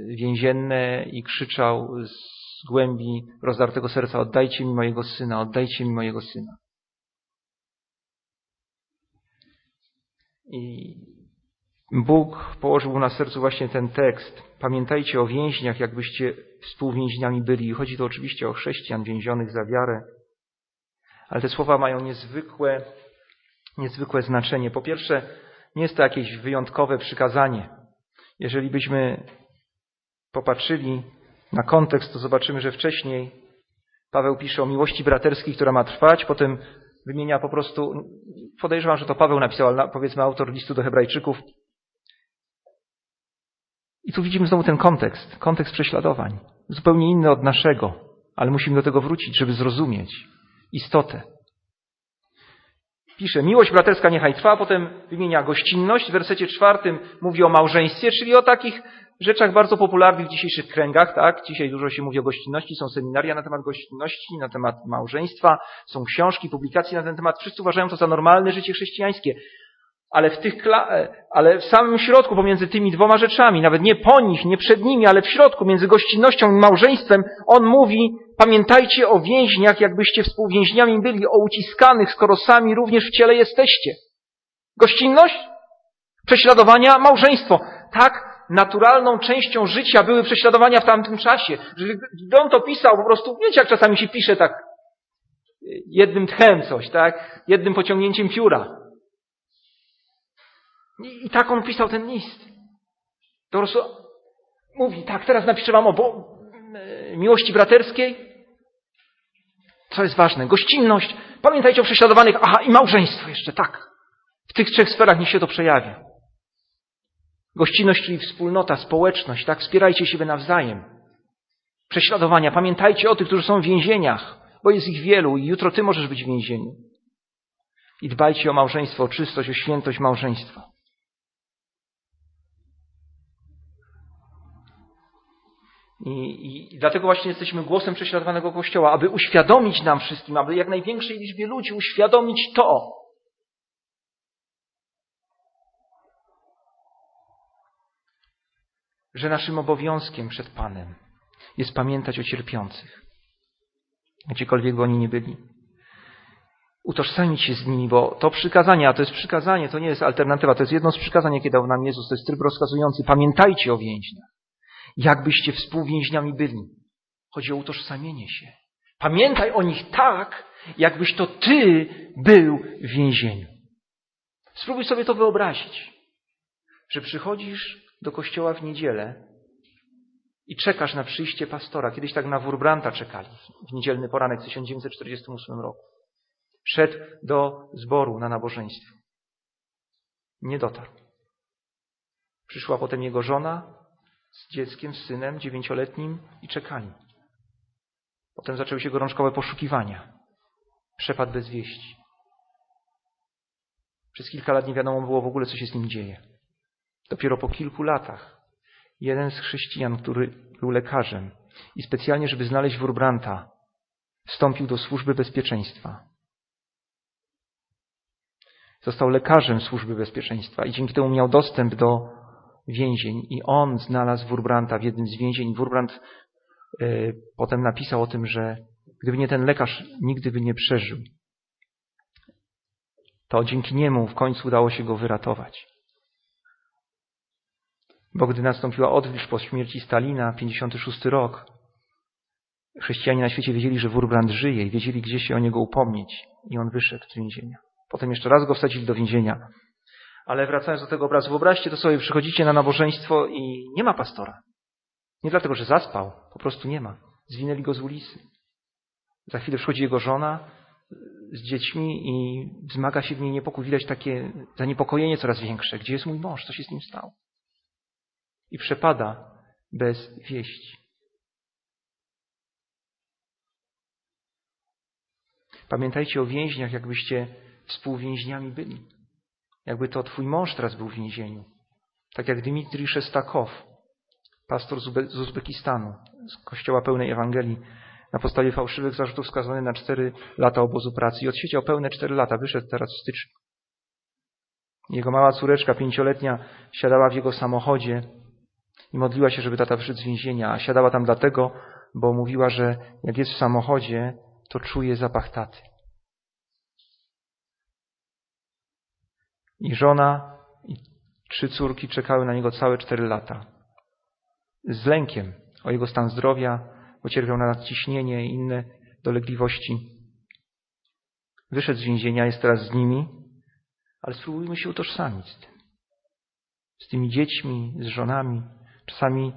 więzienne i krzyczał z głębi rozdartego serca oddajcie mi mojego syna, oddajcie mi mojego syna. I Bóg położył na sercu właśnie ten tekst. Pamiętajcie o więźniach, jakbyście współwięźniami byli. Chodzi to oczywiście o chrześcijan więzionych za wiarę. Ale te słowa mają niezwykłe, niezwykłe znaczenie. Po pierwsze, nie jest to jakieś wyjątkowe przykazanie. Jeżeli byśmy popatrzyli na kontekst, to zobaczymy, że wcześniej Paweł pisze o miłości braterskiej, która ma trwać, potem wymienia po prostu, podejrzewam, że to Paweł napisał, ale powiedzmy autor listu do Hebrajczyków. I tu widzimy znowu ten kontekst, kontekst prześladowań, zupełnie inny od naszego, ale musimy do tego wrócić, żeby zrozumieć istotę. Pisze, miłość braterska niechaj trwa, potem wymienia gościnność. W wersecie czwartym mówi o małżeństwie, czyli o takich rzeczach bardzo popularnych w dzisiejszych kręgach, tak? Dzisiaj dużo się mówi o gościnności, są seminaria na temat gościnności, na temat małżeństwa, są książki, publikacje na ten temat. Wszyscy uważają to za normalne życie chrześcijańskie. Ale w tych, ale w samym środku pomiędzy tymi dwoma rzeczami, nawet nie po nich, nie przed nimi, ale w środku między gościnnością i małżeństwem, on mówi, pamiętajcie o więźniach, jakbyście współwięźniami byli, o uciskanych, skoro sami również w ciele jesteście. Gościnność, prześladowania, małżeństwo. Tak naturalną częścią życia były prześladowania w tamtym czasie. Gdy on to pisał, po prostu, wiecie, jak czasami się pisze tak jednym tchem coś, tak? Jednym pociągnięciem pióra. I, i tak on pisał ten list. To po prostu mówi, tak, teraz napiszę wam o bo, miłości braterskiej. Co jest ważne? Gościnność. Pamiętajcie o prześladowanych. Aha, i małżeństwo jeszcze, tak. W tych trzech sferach niech się to przejawia. Gościnność, czyli wspólnota, społeczność, tak? Wspierajcie siebie nawzajem. Prześladowania. Pamiętajcie o tych, którzy są w więzieniach, bo jest ich wielu i jutro ty możesz być w więzieniu. I dbajcie o małżeństwo, o czystość, o świętość małżeństwa. I, i, dlatego właśnie jesteśmy głosem prześladowanego Kościoła, aby uświadomić nam wszystkim, aby jak największej liczbie ludzi uświadomić to, że naszym obowiązkiem przed Panem jest pamiętać o cierpiących, gdziekolwiek by oni nie byli. Utożsamić się z nimi, bo to przykazanie, a to jest przykazanie, to nie jest alternatywa, to jest jedno z przykazań, jakie dał nam Jezus, to jest tryb rozkazujący. Pamiętajcie o więźniach, jakbyście współwięźniami byli. Chodzi o utożsamienie się. Pamiętaj o nich tak, jakbyś to ty był w więzieniu. Spróbuj sobie to wyobrazić, że przychodzisz do kościoła w niedzielę i czekasz na przyjście pastora. Kiedyś tak na Wurbranta czekali w niedzielny poranek w 1948 roku. Szedł do zboru na nabożeństwo. Nie dotarł. Przyszła potem jego żona z dzieckiem, z synem dziewięcioletnim i czekali. Potem zaczęły się gorączkowe poszukiwania. Przepadł bez wieści. Przez kilka lat nie wiadomo było w ogóle, co się z nim dzieje. Dopiero po kilku latach jeden z chrześcijan, który był lekarzem i specjalnie, żeby znaleźć Wurbranta, wstąpił do służby bezpieczeństwa. Został lekarzem służby bezpieczeństwa i dzięki temu miał dostęp do więzień i on znalazł Wurbranta w jednym z więzień. Wurbrant y, potem napisał o tym, że gdyby nie ten lekarz, nigdy by nie przeżył. To dzięki niemu w końcu udało się go wyratować. Bo gdy nastąpiła odwilż po śmierci Stalina, 56 rok, chrześcijanie na świecie wiedzieli, że Wurbrand żyje i wiedzieli, gdzie się o niego upomnieć. I on wyszedł z więzienia. Potem jeszcze raz go wsadzili do więzienia. Ale wracając do tego obrazu, wyobraźcie to sobie, przychodzicie na nabożeństwo i nie ma pastora. Nie dlatego, że zaspał, po prostu nie ma. Zwinęli go z ulicy. Za chwilę przychodzi jego żona z dziećmi i wzmaga się w niej niepokój. Widać takie zaniepokojenie coraz większe. Gdzie jest mój mąż? Co się z nim stało? i przepada bez wieści. Pamiętajcie o więźniach, jakbyście współwięźniami byli. Jakby to twój mąż teraz był w więzieniu. Tak jak Dmitrij Szestakow, pastor z Uzbekistanu, z kościoła pełnej Ewangelii, na podstawie fałszywych zarzutów skazany na cztery lata obozu pracy i odsiedział pełne cztery lata. Wyszedł teraz w styczniu. Jego mała córeczka, pięcioletnia, siadała w jego samochodzie i modliła się, żeby tata wyszedł z więzienia, a siadała tam dlatego, bo mówiła, że jak jest w samochodzie, to czuje zapach taty. I żona i trzy córki czekały na niego całe cztery lata. Z lękiem o jego stan zdrowia, bo cierpiał na nadciśnienie i inne dolegliwości. Wyszedł z więzienia, jest teraz z nimi, ale spróbujmy się utożsamić z tym. Z tymi dziećmi, z żonami. Czasami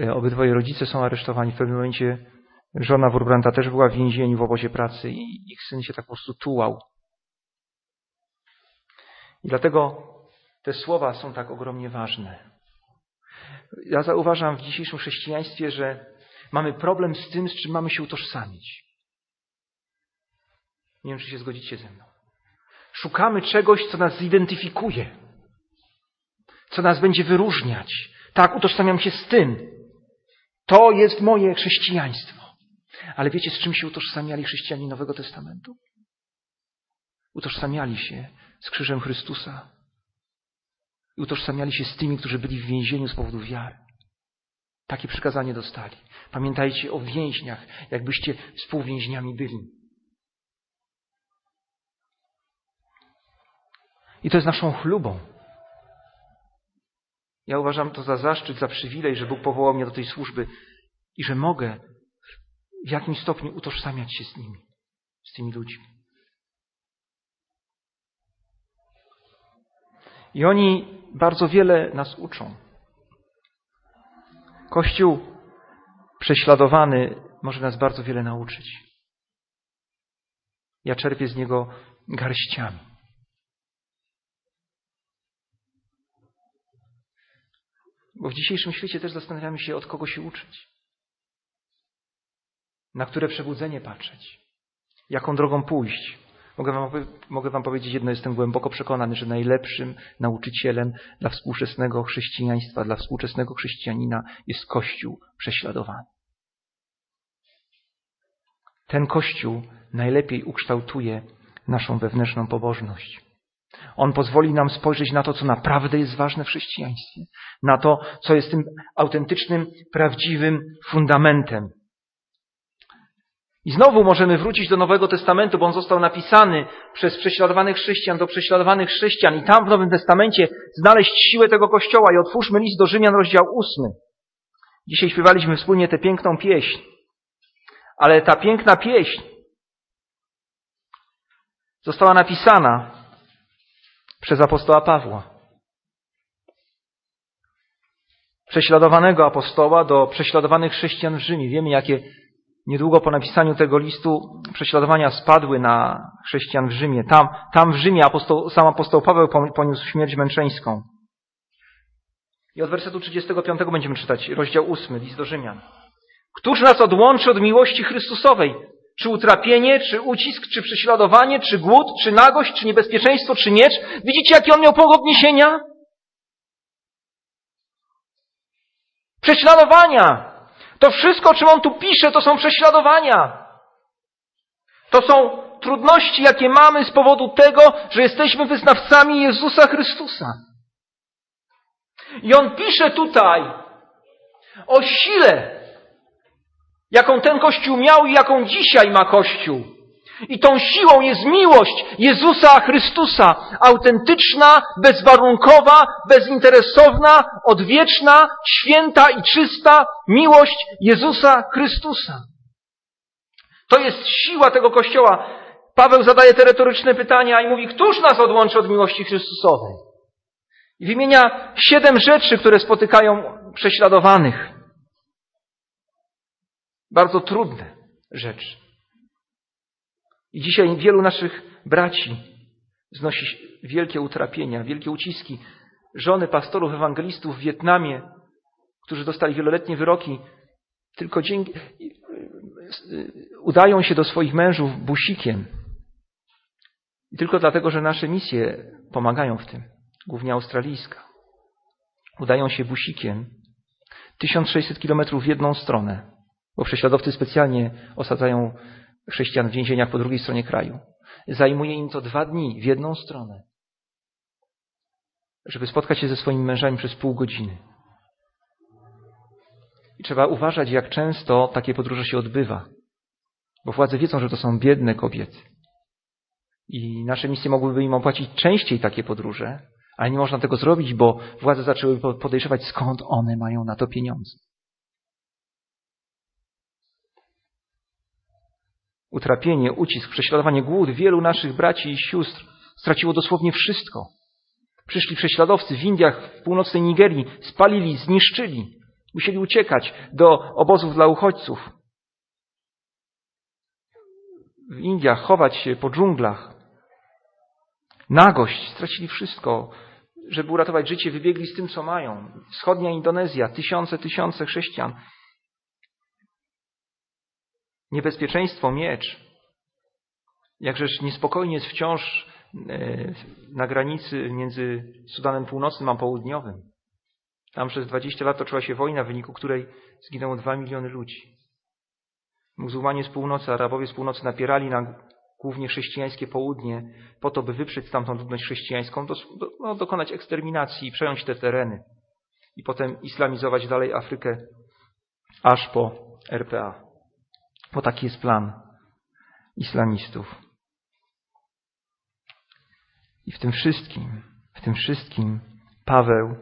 e, obydwoje rodzice są aresztowani. W pewnym momencie żona Wurbranta też była w więzieniu w obozie pracy i ich syn się tak po prostu tułał. I dlatego te słowa są tak ogromnie ważne. Ja zauważam w dzisiejszym chrześcijaństwie, że mamy problem z tym, z czym mamy się utożsamić. Nie wiem, czy się zgodzicie ze mną. Szukamy czegoś, co nas zidentyfikuje, co nas będzie wyróżniać. Tak, utożsamiam się z tym. To jest moje chrześcijaństwo. Ale wiecie, z czym się utożsamiali chrześcijanie Nowego Testamentu? Utożsamiali się z krzyżem Chrystusa. I utożsamiali się z tymi, którzy byli w więzieniu z powodu wiary. Takie przykazanie dostali. Pamiętajcie o więźniach, jakbyście współwięźniami byli. I to jest naszą chlubą. Ja uważam to za zaszczyt, za przywilej, że Bóg powołał mnie do tej służby i że mogę w jakimś stopniu utożsamiać się z nimi, z tymi ludźmi. I oni bardzo wiele nas uczą. Kościół prześladowany może nas bardzo wiele nauczyć. Ja czerpię z niego garściami. Bo w dzisiejszym świecie też zastanawiamy się, od kogo się uczyć. Na które przebudzenie patrzeć. Jaką drogą pójść. Mogę wam, mogę wam powiedzieć jedno, jestem głęboko przekonany, że najlepszym nauczycielem dla współczesnego chrześcijaństwa, dla współczesnego chrześcijanina jest Kościół prześladowany. Ten Kościół najlepiej ukształtuje naszą wewnętrzną pobożność. On pozwoli nam spojrzeć na to, co naprawdę jest ważne w chrześcijaństwie, na to, co jest tym autentycznym, prawdziwym fundamentem. I znowu możemy wrócić do Nowego Testamentu, bo on został napisany przez prześladowanych chrześcijan do prześladowanych chrześcijan i tam w Nowym Testamencie znaleźć siłę tego Kościoła. I otwórzmy list do Rzymian, rozdział ósmy. Dzisiaj śpiewaliśmy wspólnie tę piękną pieśń. Ale ta piękna pieśń została napisana przez apostoła Pawła. Prześladowanego apostoła do prześladowanych chrześcijan w Rzymie. Wiemy, jakie niedługo po napisaniu tego listu prześladowania spadły na chrześcijan w Rzymie. Tam, tam w Rzymie apostoł, sam apostoł Paweł poniósł śmierć męczeńską. I od wersetu 35 będziemy czytać rozdział 8, list do Rzymian. Któż nas odłączy od miłości Chrystusowej? Czy utrapienie, czy ucisk, czy prześladowanie, czy głód, czy nagość, czy niebezpieczeństwo, czy miecz? Widzicie, jakie on miał punkt odniesienia? Prześladowania. To wszystko, czym on tu pisze, to są prześladowania. To są trudności, jakie mamy z powodu tego, że jesteśmy wyznawcami Jezusa Chrystusa. I on pisze tutaj o sile, jaką ten Kościół miał i jaką dzisiaj ma Kościół. I tą siłą jest miłość Jezusa Chrystusa, autentyczna, bezwarunkowa, bezinteresowna, odwieczna, święta i czysta miłość Jezusa Chrystusa. To jest siła tego Kościoła. Paweł zadaje te retoryczne pytania i mówi, któż nas odłączy od miłości Chrystusowej? I wymienia siedem rzeczy, które spotykają prześladowanych. Bardzo trudne rzeczy. I dzisiaj wielu naszych braci znosi wielkie utrapienia, wielkie uciski. Żony pastorów ewangelistów w Wietnamie którzy dostali wieloletnie wyroki, tylko dzięki, udają się do swoich mężów busikiem. I tylko dlatego, że nasze misje pomagają w tym, głównie australijska. Udają się busikiem 1600 kilometrów w jedną stronę, bo prześladowcy specjalnie osadzają chrześcijan w więzieniach po drugiej stronie kraju. Zajmuje im to dwa dni w jedną stronę, żeby spotkać się ze swoimi mężami przez pół godziny. I trzeba uważać, jak często takie podróże się odbywa, bo władze wiedzą, że to są biedne kobiety. I nasze misje mogłyby im opłacić częściej takie podróże, ale nie można tego zrobić, bo władze zaczęły podejrzewać, skąd one mają na to pieniądze. Utrapienie, ucisk, prześladowanie, głód wielu naszych braci i sióstr straciło dosłownie wszystko. Przyszli prześladowcy w Indiach, w północnej Nigerii, spalili, zniszczyli. Musieli uciekać do obozów dla uchodźców. W Indiach chować się po dżunglach. Nagość, stracili wszystko. Żeby uratować życie, wybiegli z tym, co mają. Wschodnia Indonezja, tysiące, tysiące chrześcijan. Niebezpieczeństwo, miecz. Jakżeż niespokojnie jest wciąż e, na granicy między Sudanem Północnym a Południowym. Tam przez 20 lat toczyła się wojna, w wyniku której zginęło 2 miliony ludzi. Muzułmanie z północy, Arabowie z północy napierali na głównie chrześcijańskie południe po to, by wyprzeć tamtą ludność chrześcijańską, do, no, dokonać eksterminacji i przejąć te tereny. I potem islamizować dalej Afrykę aż po RPA. Bo taki jest plan islamistów. I w tym wszystkim, w tym wszystkim Paweł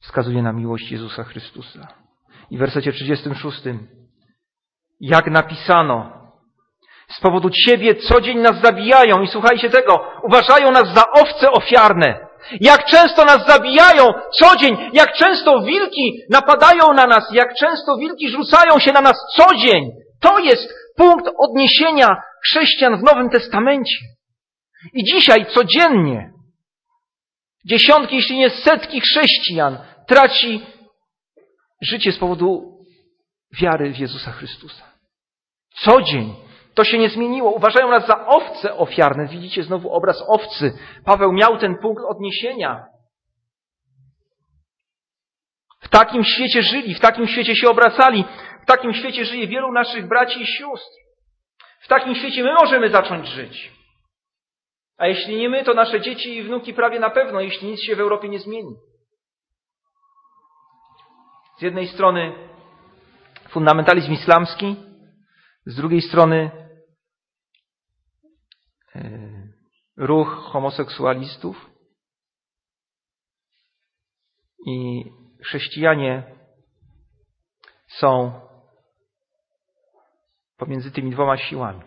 wskazuje na miłość Jezusa Chrystusa. I w wersecie 36. Jak napisano, z powodu Ciebie co dzień nas zabijają i słuchajcie tego, uważają nas za owce ofiarne. Jak często nas zabijają co dzień, jak często wilki napadają na nas, jak często wilki rzucają się na nas co dzień. To jest punkt odniesienia chrześcijan w Nowym Testamencie. I dzisiaj codziennie dziesiątki, jeśli nie setki chrześcijan traci życie z powodu wiary w Jezusa Chrystusa. Co dzień. To się nie zmieniło. Uważają nas za owce ofiarne. Widzicie znowu obraz owcy. Paweł miał ten punkt odniesienia. W takim świecie żyli, w takim świecie się obracali, w takim świecie żyje wielu naszych braci i sióstr. W takim świecie my możemy zacząć żyć. A jeśli nie my, to nasze dzieci i wnuki prawie na pewno, jeśli nic się w Europie nie zmieni. Z jednej strony fundamentalizm islamski, z drugiej strony ruch homoseksualistów i chrześcijanie są pomiędzy tymi dwoma siłami,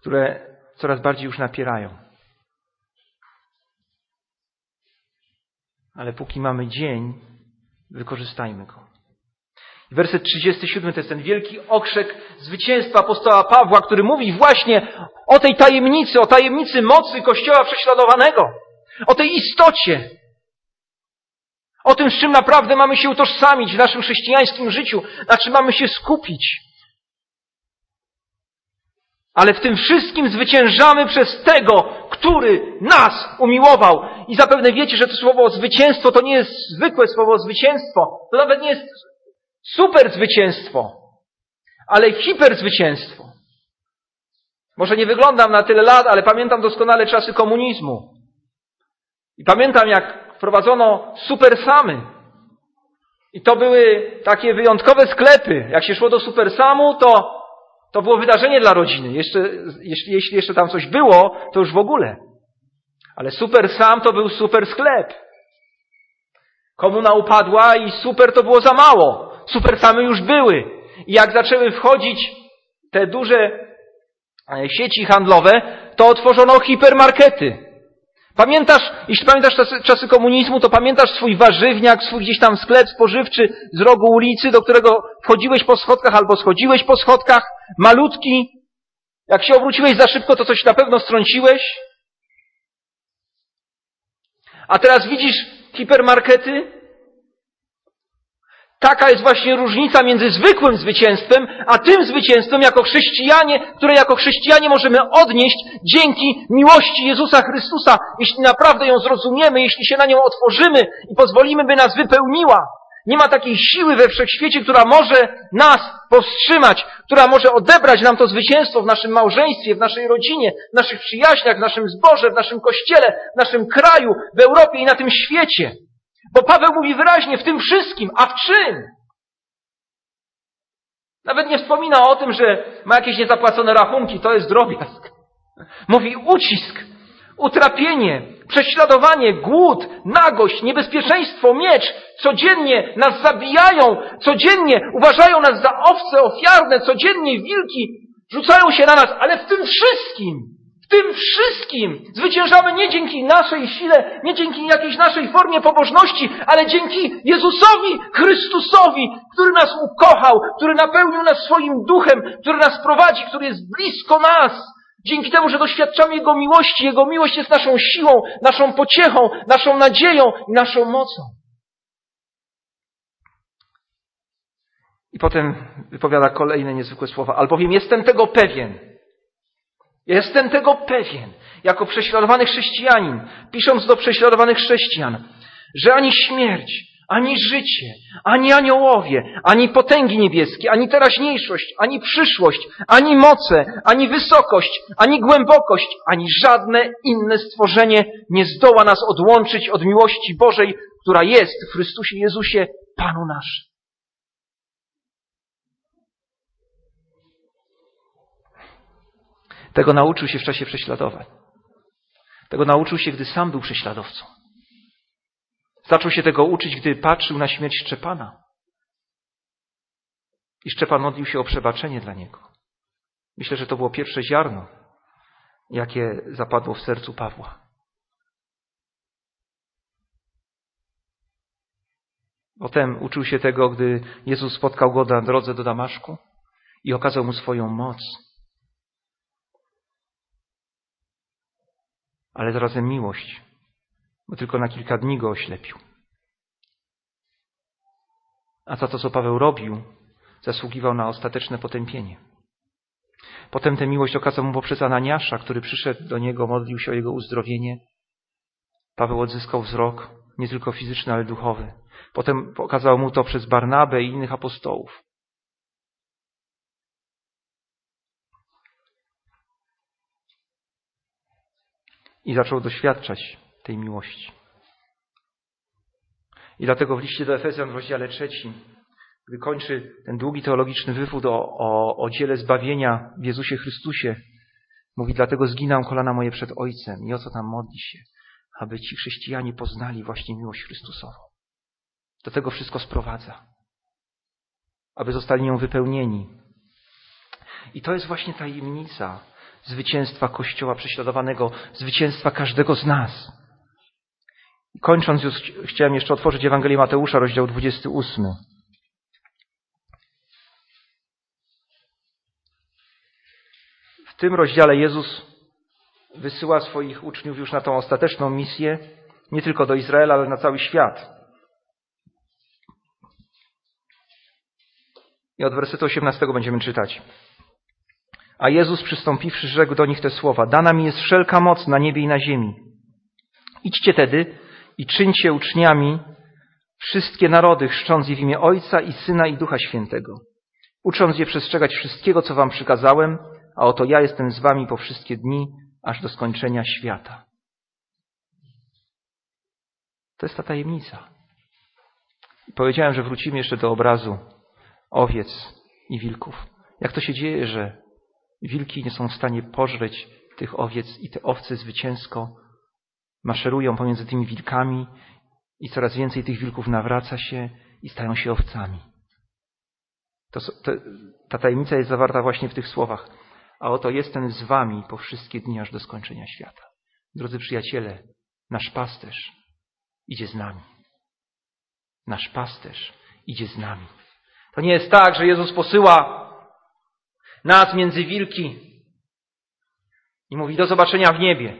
które coraz bardziej już napierają. Ale póki mamy dzień, wykorzystajmy go. Werset 37 to jest ten wielki okrzek zwycięstwa apostoła Pawła, który mówi właśnie o tej tajemnicy, o tajemnicy mocy Kościoła prześladowanego, o tej istocie, o tym, z czym naprawdę mamy się utożsamić w naszym chrześcijańskim życiu, na czym mamy się skupić. Ale w tym wszystkim zwyciężamy przez tego, który nas umiłował. I zapewne wiecie, że to słowo zwycięstwo to nie jest zwykłe słowo zwycięstwo. To nawet nie jest super zwycięstwo, ale hiperzwycięstwo. Może nie wyglądam na tyle lat, ale pamiętam doskonale czasy komunizmu. I pamiętam, jak wprowadzono super samy. I to były takie wyjątkowe sklepy. Jak się szło do super samu, to to było wydarzenie dla rodziny. Jeszcze, jeśli, jeśli jeszcze tam coś było, to już w ogóle. Ale super sam to był super sklep. Komuna upadła i super to było za mało. Super samy już były. I jak zaczęły wchodzić te duże e, sieci handlowe, to otworzono hipermarkety. Pamiętasz, jeśli pamiętasz czasy, komunizmu, to pamiętasz swój warzywniak, swój gdzieś tam sklep spożywczy z rogu ulicy, do którego wchodziłeś po schodkach albo schodziłeś po schodkach, malutki. Jak się obróciłeś za szybko, to coś na pewno strąciłeś. A teraz widzisz hipermarkety? Taka jest właśnie różnica między zwykłym zwycięstwem, a tym zwycięstwem jako chrześcijanie, które jako chrześcijanie możemy odnieść dzięki miłości Jezusa Chrystusa, jeśli naprawdę ją zrozumiemy, jeśli się na nią otworzymy i pozwolimy, by nas wypełniła. Nie ma takiej siły we wszechświecie, która może nas powstrzymać, która może odebrać nam to zwycięstwo w naszym małżeństwie, w naszej rodzinie, w naszych przyjaźniach, w naszym zborze, w naszym kościele, w naszym kraju, w Europie i na tym świecie. Bo Paweł mówi wyraźnie w tym wszystkim, a w czym? Nawet nie wspomina o tym, że ma jakieś niezapłacone rachunki, to jest drobiazg. Mówi ucisk, utrapienie, prześladowanie, głód, nagość, niebezpieczeństwo, miecz. Codziennie nas zabijają, codziennie uważają nas za owce ofiarne, codziennie wilki rzucają się na nas, ale w tym wszystkim tym wszystkim zwyciężamy nie dzięki naszej sile, nie dzięki jakiejś naszej formie pobożności, ale dzięki Jezusowi Chrystusowi, który nas ukochał, który napełnił nas swoim duchem, który nas prowadzi, który jest blisko nas. Dzięki temu, że doświadczamy Jego miłości, Jego miłość jest naszą siłą, naszą pociechą, naszą nadzieją i naszą mocą. I potem wypowiada kolejne niezwykłe słowa. Albowiem jestem tego pewien, Jestem tego pewien, jako prześladowany chrześcijanin, pisząc do prześladowanych chrześcijan, że ani śmierć, ani życie, ani aniołowie, ani potęgi niebieskie, ani teraźniejszość, ani przyszłość, ani moce, ani wysokość, ani głębokość, ani żadne inne stworzenie nie zdoła nas odłączyć od miłości Bożej, która jest w Chrystusie Jezusie, Panu naszym. Tego nauczył się w czasie prześladowań. Tego nauczył się, gdy sam był prześladowcą. Zaczął się tego uczyć, gdy patrzył na śmierć Szczepana. I Szczepan modlił się o przebaczenie dla niego. Myślę, że to było pierwsze ziarno, jakie zapadło w sercu Pawła. Potem uczył się tego, gdy Jezus spotkał go na drodze do Damaszku i okazał mu swoją moc ale zarazem miłość, bo tylko na kilka dni go oślepił. A za to, co Paweł robił, zasługiwał na ostateczne potępienie. Potem tę miłość okazał mu poprzez Ananiasza, który przyszedł do niego, modlił się o jego uzdrowienie. Paweł odzyskał wzrok, nie tylko fizyczny, ale duchowy. Potem pokazał mu to przez Barnabę i innych apostołów. I zaczął doświadczać tej miłości. I dlatego w liście do Efezjan w rozdziale trzecim, gdy kończy ten długi teologiczny wywód o, o, o dziele zbawienia w Jezusie Chrystusie, mówi, dlatego zginam kolana moje przed Ojcem i o co tam modli się, aby ci chrześcijanie poznali właśnie miłość Chrystusową. Do tego wszystko sprowadza. Aby zostali nią wypełnieni. I to jest właśnie tajemnica zwycięstwa Kościoła prześladowanego, zwycięstwa każdego z nas. Kończąc już, chciałem jeszcze otworzyć Ewangelię Mateusza, rozdział 28. W tym rozdziale Jezus wysyła swoich uczniów już na tą ostateczną misję, nie tylko do Izraela, ale na cały świat. I od wersetu 18 będziemy czytać. A Jezus przystąpiwszy rzekł do nich te słowa. Dana mi jest wszelka moc na niebie i na ziemi. Idźcie tedy i czyńcie uczniami wszystkie narody, chrzcząc je w imię Ojca i Syna i Ducha Świętego, ucząc je przestrzegać wszystkiego, co wam przykazałem, a oto ja jestem z wami po wszystkie dni, aż do skończenia świata. To jest ta tajemnica. Powiedziałem, że wrócimy jeszcze do obrazu owiec i wilków. Jak to się dzieje, że Wilki nie są w stanie pożreć tych owiec i te owce zwycięsko maszerują pomiędzy tymi wilkami i coraz więcej tych wilków nawraca się i stają się owcami. To, to, ta tajemnica jest zawarta właśnie w tych słowach. A oto jestem z wami po wszystkie dni aż do skończenia świata. Drodzy przyjaciele, nasz pasterz idzie z nami. Nasz pasterz idzie z nami. To nie jest tak, że Jezus posyła nas między wilki i mówi do zobaczenia w niebie.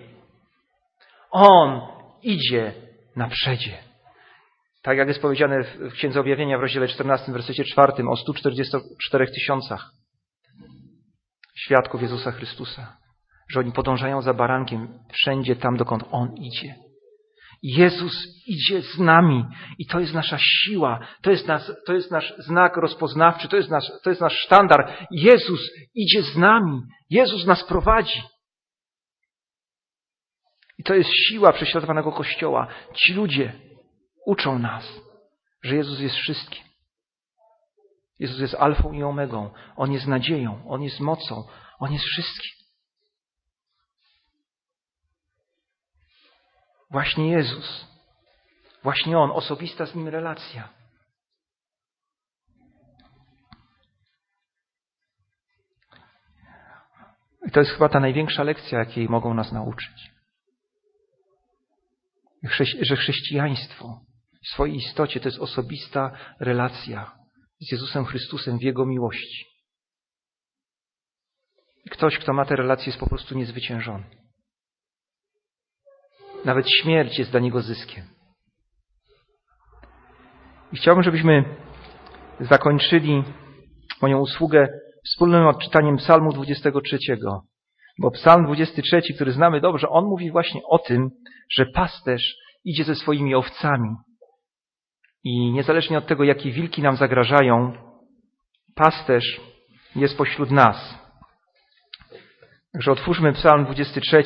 On idzie na przedzie. Tak jak jest powiedziane w Księdze Objawienia w rozdziale 14, wersecie 4 o 144 tysiącach świadków Jezusa Chrystusa, że oni podążają za barankiem wszędzie tam, dokąd On idzie. Jezus idzie z nami i to jest nasza siła, to jest, nas, to jest nasz znak rozpoznawczy, to jest, nasz, to jest nasz sztandar. Jezus idzie z nami, Jezus nas prowadzi. I to jest siła prześladowanego Kościoła. Ci ludzie uczą nas, że Jezus jest wszystkim. Jezus jest alfą i omegą. On jest nadzieją, On jest mocą, On jest wszystkim. Właśnie Jezus. Właśnie On, osobista z Nim relacja. I to jest chyba ta największa lekcja, jakiej mogą nas nauczyć. Że chrześcijaństwo w swojej istocie to jest osobista relacja z Jezusem Chrystusem w Jego miłości. Ktoś, kto ma tę relację, jest po prostu niezwyciężony. Nawet śmierć jest dla niego zyskiem. I chciałbym, żebyśmy zakończyli moją usługę wspólnym odczytaniem Psalmu 23. Bo Psalm 23, który znamy dobrze, on mówi właśnie o tym, że pasterz idzie ze swoimi owcami. I niezależnie od tego, jakie wilki nam zagrażają, pasterz jest pośród nas. Także otwórzmy Psalm 23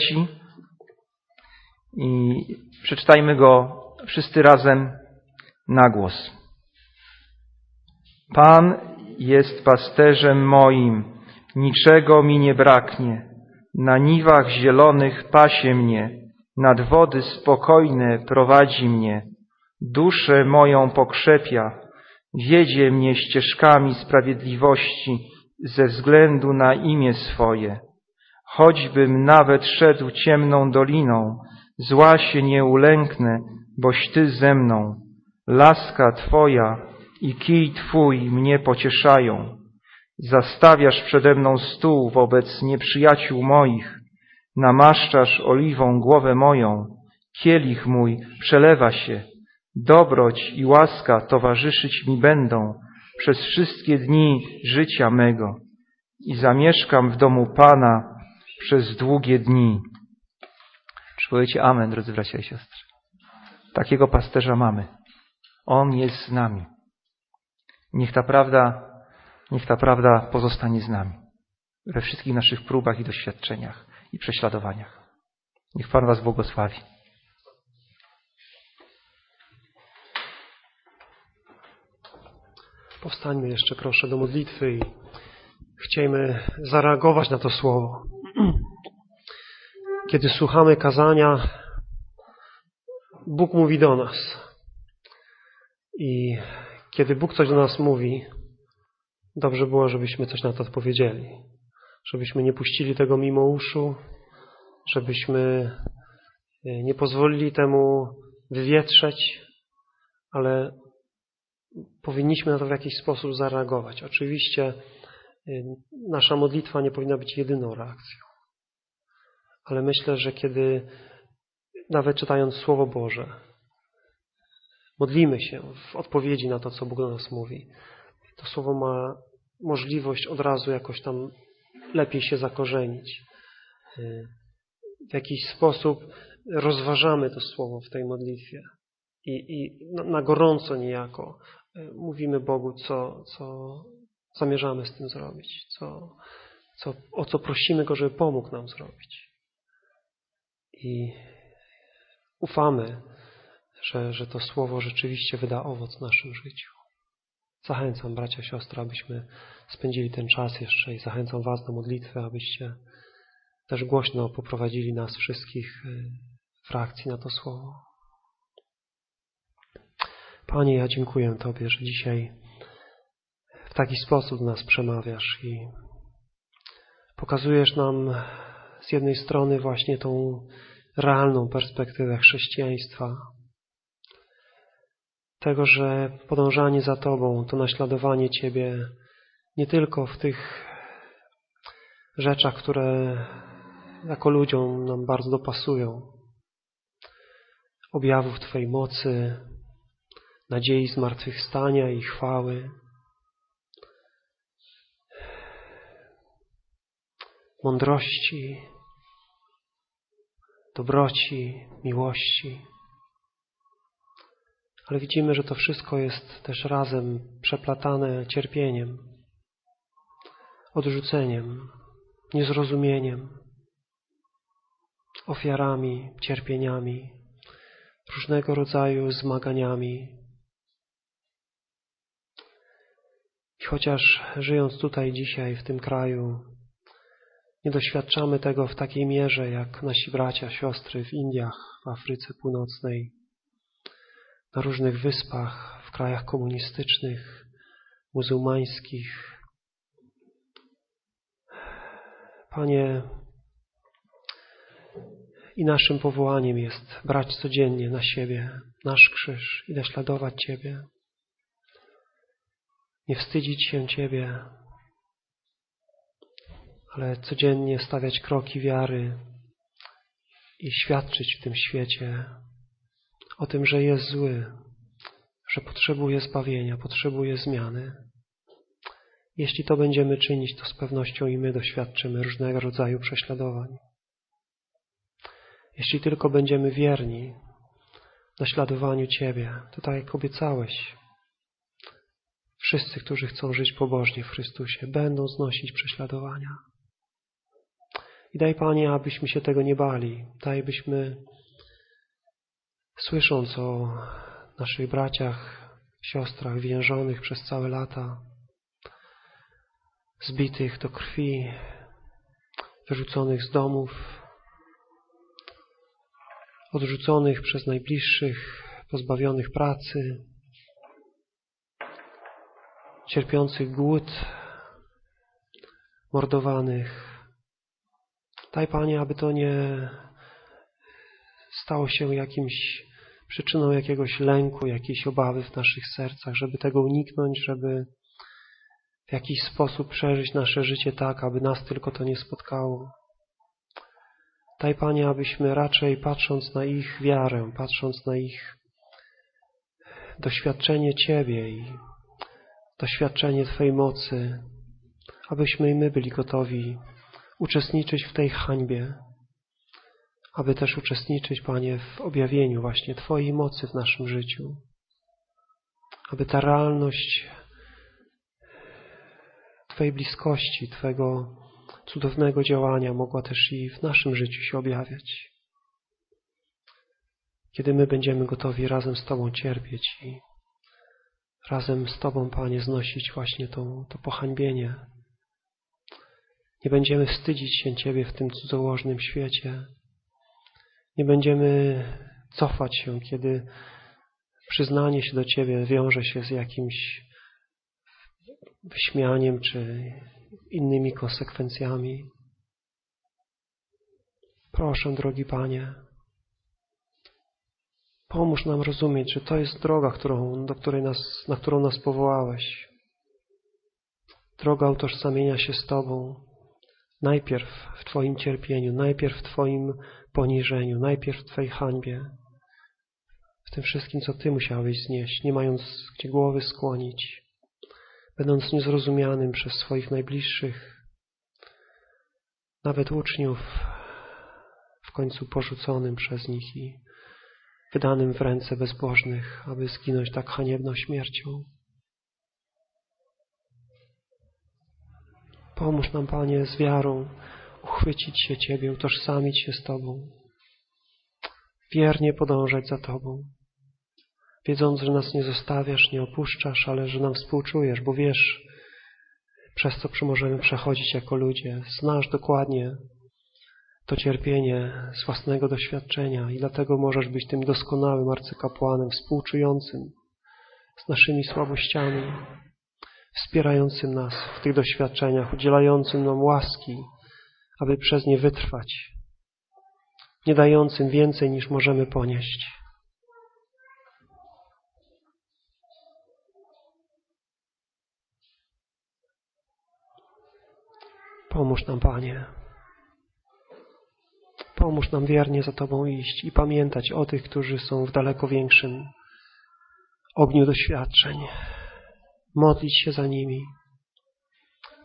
i przeczytajmy go wszyscy razem na głos. Pan jest pasterzem moim, niczego mi nie braknie. Na niwach zielonych pasie mnie, nad wody spokojne prowadzi mnie. Duszę moją pokrzepia, wiedzie mnie ścieżkami sprawiedliwości ze względu na imię swoje. Choćbym nawet szedł ciemną doliną, Zła się nie ulęknę, boś Ty ze mną. Laska Twoja i kij Twój mnie pocieszają. Zastawiasz przede mną stół wobec nieprzyjaciół moich. Namaszczasz oliwą głowę moją. Kielich mój przelewa się. Dobroć i łaska towarzyszyć mi będą przez wszystkie dni życia mego i zamieszkam w domu Pana przez długie dni. Powiecie Amen, drodzy bracia i siostry? Takiego pasterza mamy. On jest z nami. Niech ta prawda, niech ta prawda pozostanie z nami we wszystkich naszych próbach i doświadczeniach i prześladowaniach. Niech Pan Was błogosławi. Powstańmy jeszcze proszę do modlitwy i chciejmy zareagować na to słowo. Kiedy słuchamy kazania, Bóg mówi do nas. I kiedy Bóg coś do nas mówi, dobrze było, żebyśmy coś na to odpowiedzieli. Żebyśmy nie puścili tego mimo uszu, żebyśmy e, nie pozwolili temu wywietrzeć, ale powinniśmy na to w jakiś sposób zareagować. Oczywiście e, nasza modlitwa nie powinna być jedyną reakcją ale myślę, że kiedy nawet czytając Słowo Boże, modlimy się w odpowiedzi na to, co Bóg do nas mówi, to Słowo ma możliwość od razu jakoś tam lepiej się zakorzenić. W jakiś sposób rozważamy to Słowo w tej modlitwie i, i na gorąco niejako mówimy Bogu, co, co zamierzamy z tym zrobić, co, co, o co prosimy Go, żeby pomógł nam zrobić i ufamy, że, że to słowo rzeczywiście wyda owoc w naszym życiu. Zachęcam bracia, siostry, abyśmy spędzili ten czas jeszcze i zachęcam Was do modlitwy, abyście też głośno poprowadzili nas wszystkich y, w reakcji na to słowo. Panie, ja dziękuję Tobie, że dzisiaj w taki sposób nas przemawiasz i pokazujesz nam z jednej strony właśnie tą realną perspektywę chrześcijaństwa. Tego, że podążanie za Tobą to naśladowanie Ciebie nie tylko w tych rzeczach, które jako ludziom nam bardzo dopasują. objawów Twojej mocy, nadziei zmartwychwstania i chwały. Mądrości, dobroci, miłości. Ale widzimy, że to wszystko jest też razem przeplatane cierpieniem, odrzuceniem, niezrozumieniem, ofiarami, cierpieniami, różnego rodzaju zmaganiami. I chociaż żyjąc tutaj dzisiaj w tym kraju, nie doświadczamy tego w takiej mierze jak nasi bracia, siostry w Indiach, w Afryce Północnej, na różnych wyspach, w krajach komunistycznych, muzułmańskich. Panie, i naszym powołaniem jest brać codziennie na siebie nasz krzyż i naśladować Ciebie. Nie wstydzić się Ciebie, ale codziennie stawiać kroki wiary i świadczyć w tym świecie o tym, że jest zły, że potrzebuje zbawienia, potrzebuje zmiany. Jeśli to będziemy czynić, to z pewnością i my doświadczymy różnego rodzaju prześladowań. Jeśli tylko będziemy wierni naśladowaniu Ciebie, to tak jak obiecałeś, wszyscy, którzy chcą żyć pobożnie w Chrystusie, będą znosić prześladowania. I daj Panie, abyśmy się tego nie bali. Daj, byśmy słysząc o naszych braciach, siostrach więżonych przez całe lata, zbitych do krwi, wyrzuconych z domów, odrzuconych przez najbliższych, pozbawionych pracy, cierpiących głód, mordowanych. Daj Panie, aby to nie stało się jakimś przyczyną jakiegoś lęku, jakiejś obawy w naszych sercach, żeby tego uniknąć, żeby w jakiś sposób przeżyć nasze życie tak, aby nas tylko to nie spotkało. Daj Panie, abyśmy raczej patrząc na ich wiarę, patrząc na ich doświadczenie Ciebie i doświadczenie Twojej mocy, abyśmy i my byli gotowi uczestniczyć w tej hańbie, aby też uczestniczyć, Panie, w objawieniu właśnie Twojej mocy w naszym życiu, aby ta realność Twojej bliskości, Twojego cudownego działania mogła też i w naszym życiu się objawiać. Kiedy my będziemy gotowi razem z Tobą cierpieć i razem z Tobą, Panie, znosić właśnie to, to pohańbienie. Nie będziemy wstydzić się Ciebie w tym cudzołożnym świecie. Nie będziemy cofać się, kiedy przyznanie się do Ciebie wiąże się z jakimś wyśmianiem czy innymi konsekwencjami. Proszę, drogi Panie, pomóż nam rozumieć, że to jest droga, którą, do której nas, na którą nas powołałeś. Droga utożsamienia się z Tobą. Najpierw w Twoim cierpieniu, najpierw w Twoim poniżeniu, najpierw w Twojej hańbie. W tym wszystkim, co Ty musiałeś znieść, nie mając gdzie głowy skłonić będąc niezrozumianym przez swoich najbliższych, nawet uczniów, w końcu porzuconym przez nich i wydanym w ręce bezbożnych, aby zginąć tak haniebną śmiercią. Pomóż nam, Panie, z wiarą uchwycić się Ciebie, utożsamić się z Tobą, wiernie podążać za Tobą wiedząc, że nas nie zostawiasz, nie opuszczasz, ale że nam współczujesz, bo wiesz, przez co możemy przechodzić jako ludzie. Znasz dokładnie to cierpienie z własnego doświadczenia i dlatego możesz być tym doskonałym arcykapłanem, współczującym z naszymi słabościami, wspierającym nas w tych doświadczeniach, udzielającym nam łaski, aby przez nie wytrwać, nie dającym więcej niż możemy ponieść. Pomóż nam, Panie. Pomóż nam wiernie za Tobą iść i pamiętać o tych, którzy są w daleko większym ogniu doświadczeń. Modlić się za nimi,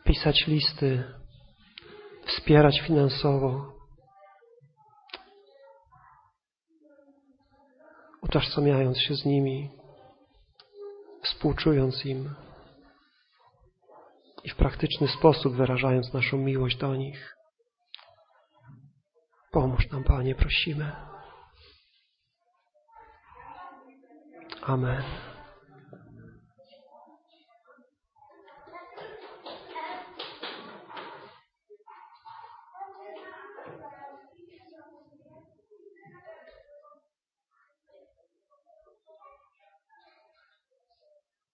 pisać listy, wspierać finansowo. Utożsamiając się z nimi, współczując im i w praktyczny sposób wyrażając naszą miłość do nich. Pomóż nam, Panie, prosimy. Amen.